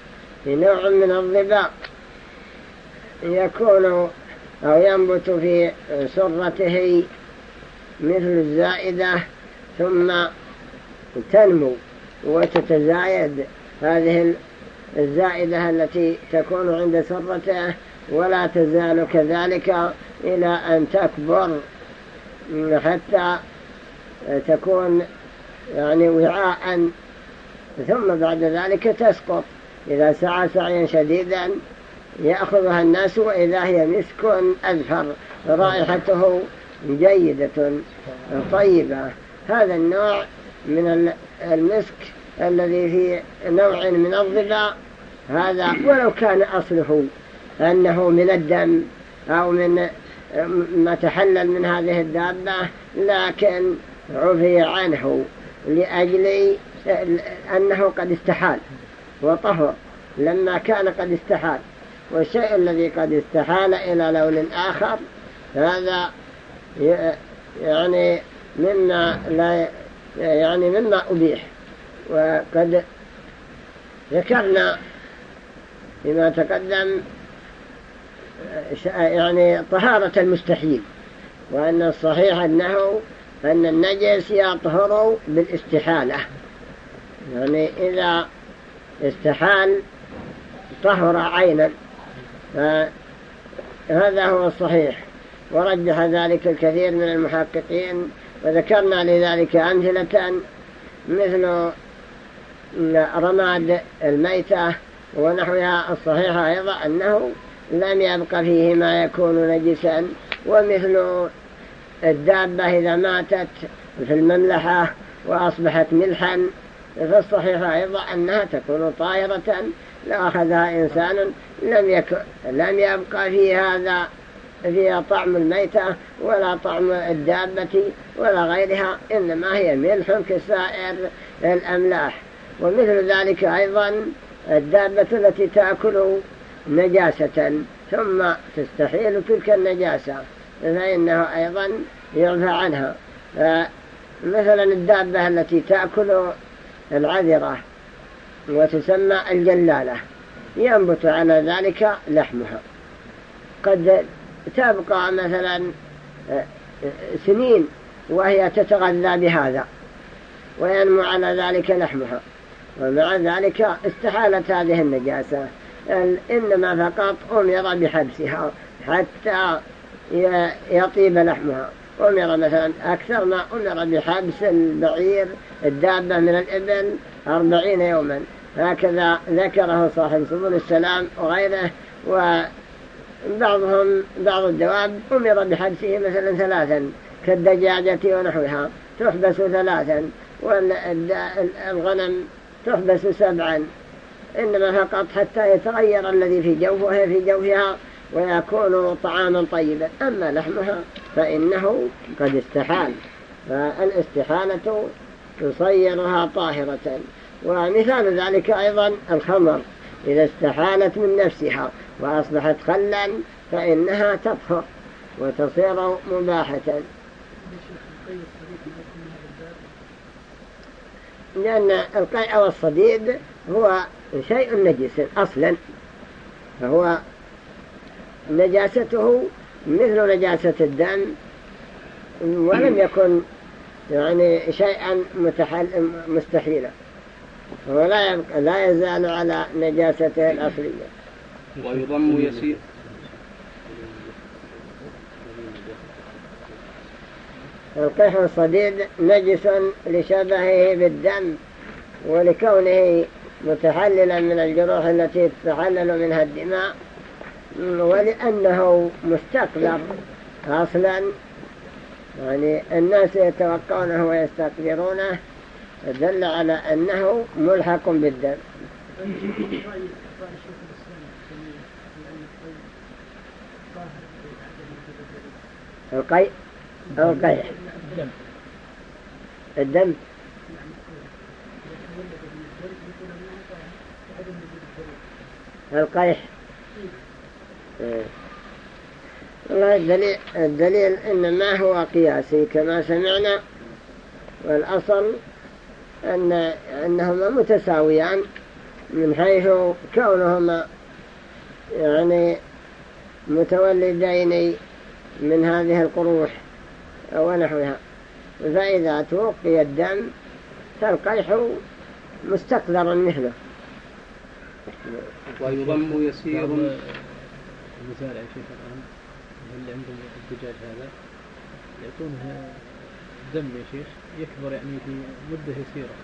في نوع من الضباء يكون أو ينبت في سرته مثل الزائدة ثم تنمو وتتزايد هذه الزائدة التي تكون عند سرته ولا تزال كذلك إلى أن تكبر حتى تكون يعني وعاء. ثم بعد ذلك تسقط. إذا سعى سعيا شديدا يأخذها الناس وإذا هي مسك أذفر رائحته جيدة طيبة. هذا النوع من المسك الذي في نوع من الضباء هذا ولو كان أصله أنه من الدم أو من ما تحلل من هذه الدابة لكن عفي عنه لأجل أنه قد استحال وطهر لما كان قد استحال. والشيء الذي قد استحال إلى لون آخر هذا يعني مما لا يعني مما أبيح. وقد ذكرنا فيما تقدم يعني طهارة المستحيل وأن الصحيح أنه أن النجس يطهر بالاستحالة. يعني إذا استحال طهر عينا فهذا هو الصحيح. ورجح ذلك الكثير من المحققين وذكرنا لذلك أمثلة مثل رماد الميتة ونحوها الصحيحة أيضا أنه لم يبق فيه ما يكون نجسا ومثل الدابة إذا ماتت في المملحة وأصبحت ملحا فالصحيح أيضا أنها تكون طائرة لو أخذها إنسان لم, يكن لم يبقى في هذا فيها طعم الميتة ولا طعم الدابة ولا غيرها إنما هي ملح كسائر الأملاح ومثل ذلك أيضا الدابة التي تأكل نجاسة ثم تستحيل تلك النجاسة فإنه أيضا يعفى عنها. مثلا الدابة التي تأكل العذرة وتسمى الجلالة ينبت على ذلك لحمها. قد تبقى مثلا سنين وهي تتغذى بهذا وينمو على ذلك لحمها. ومع ذلك استحالت هذه النجاسة. إنما فقط أمر بحبسها حتى يطيب لحمها. أمر مثلا أكثر ما أمر بحبس البعير الدابة من الإبل أربعين يوما. هكذا ذكره صاحب سبل السلام وغيره وبعضهم بعض الدواب أمر بحبسه مثلا ثلاثا كالدجاجة ونحوها تحبس ثلاثا والغنم تحبس سبعا إنما فقط حتى يتغير الذي في جوفها في جوفها ويكون طعاما طيبا. أما لحمها فإنه قد استحال. فالاستحالة تصيرها طاهرة. ومثال ذلك أيضا الخمر. إذا استحالت من نفسها وأصبحت خلا فإنها تطهر وتصير مباحة. لأن القيء والصديد هو شيء نجس أصلا. فهو نجاسته مثل نجاسة الدم ولم يكن يعني شيئا مستحيلا. ولا لا يزال على نجاسته الأصلية. ويضم يسير القيح الصديد نجس لشبهه بالدم ولكونه متحللا من الجروح التي تتحلل منها الدماء ولأنه مستقذر أصلا. يعني الناس يتوقعونه ويستقدرونه دل على أنه ملحق بالدم. القي أو القيح. الدم. القيح. والله الدليل, الدليل إنما هو قياسي كما سمعنا. والأصل أن أنهما متساويان من حيث كونهما يعني متولدين من هذه القروح. ونحوها. فإذا توقي الدم فالقيح مستقدر مثله ويضم يسير. المثال يا شيخ الآن اللي عندهم الدجاج هذا؟ يعطونه دم يا شيخ يكبر يعني في مدة يسيرة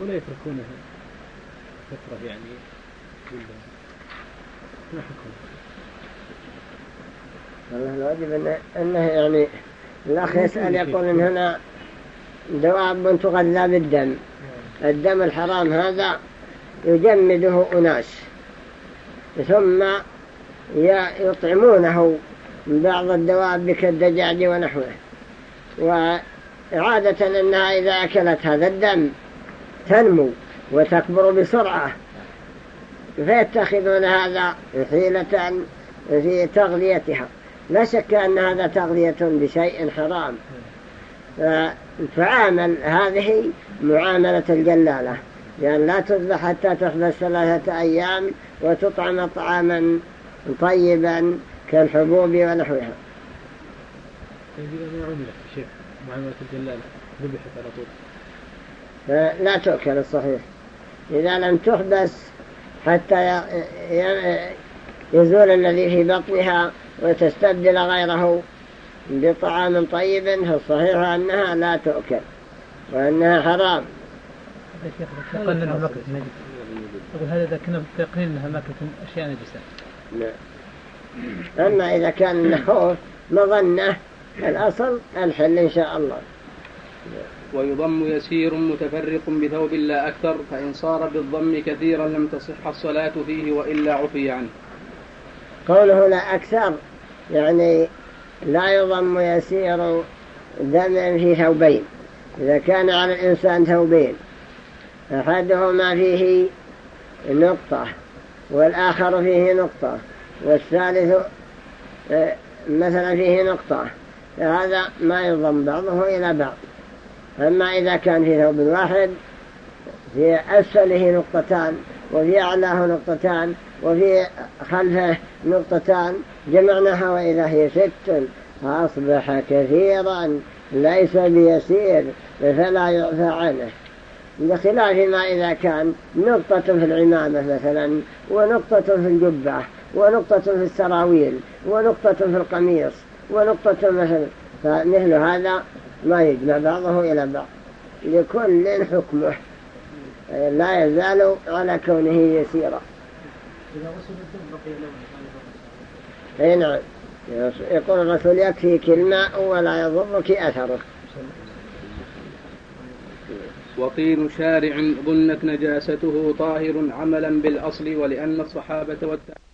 ولا يتركونه فترة يعني ما حكمه والله الواجب أنه يعني الأخ يسأل يقول إن هنا دواب تغذى بالدم الدم. الحرام هذا يجمده أناس. ثم يطعمونه بعض الدواب كالدجاج ونحوه. وعادة أنها إذا أكلت هذا الدم تنمو وتكبر بسرعة. فيتخذون هذا حيلة في تغذيتها. لا شك أن هذا تغذية بشيء حرام. فعامل هذه معاملة الجلالة. لأن لا تذبح حتى تحبس ثلاثة أيام وتطعم طعاما طيبا كالحبوب ونحوها. طيب عملت شيخ معاملة الجلالة ذبحت على طول. لا تؤكل الصحيح. إذا لم تحبس حتى يزول الذي في بطنها وتستبدل غيره بطعام طيب فالصحيح أنها لا تؤكل وأنها حرام؟ ماكلة نجسة يقول هذا إذا كنا متيقنين أنها ماكلة أشياء نجسة. لا أما إذا كان خوف مظنة الأصل الحل إن شاء الله. ويضم يسير متفرق بثوب لا أكثر فإن صار بالضم كثيرا لم تصح الصلاة فيه وإلا عفي عنه. قوله لا أكثر يعني لا يضم يسير دم في ثوبين إذا كان على الإنسان ثوبين أحدهما فيه نقطة والآخر فيه نقطة والثالث آه، مثلا فيه نقطة فهذا ما يضم بعضه إلى بعض. أما إذا كان في ثوب واحد في أسفله نقطتان. وفي أعلاه نقطتان وفي خلفه نقطتان جمعناها وإذا هي ست فأصبح كثيرا ليس بيسير فلا يعفى عنه. بخلاف ما إذا كان نقطة في العمامة مثلا ونقطة في الجبة ونقطة في السراويل ونقطة في القميص ونقطة مثلا فمثل هذا ما يجمع بعضه إلى بعض. لكل حكمه. لا يزال على كونه يسيرا. اي نعم. يقول الرسول يكفيك الماء ولا يضرك أثره. وطين شارع ظنت نجاسته طاهر عملا بالأصل ولأن الصحابة والتابعين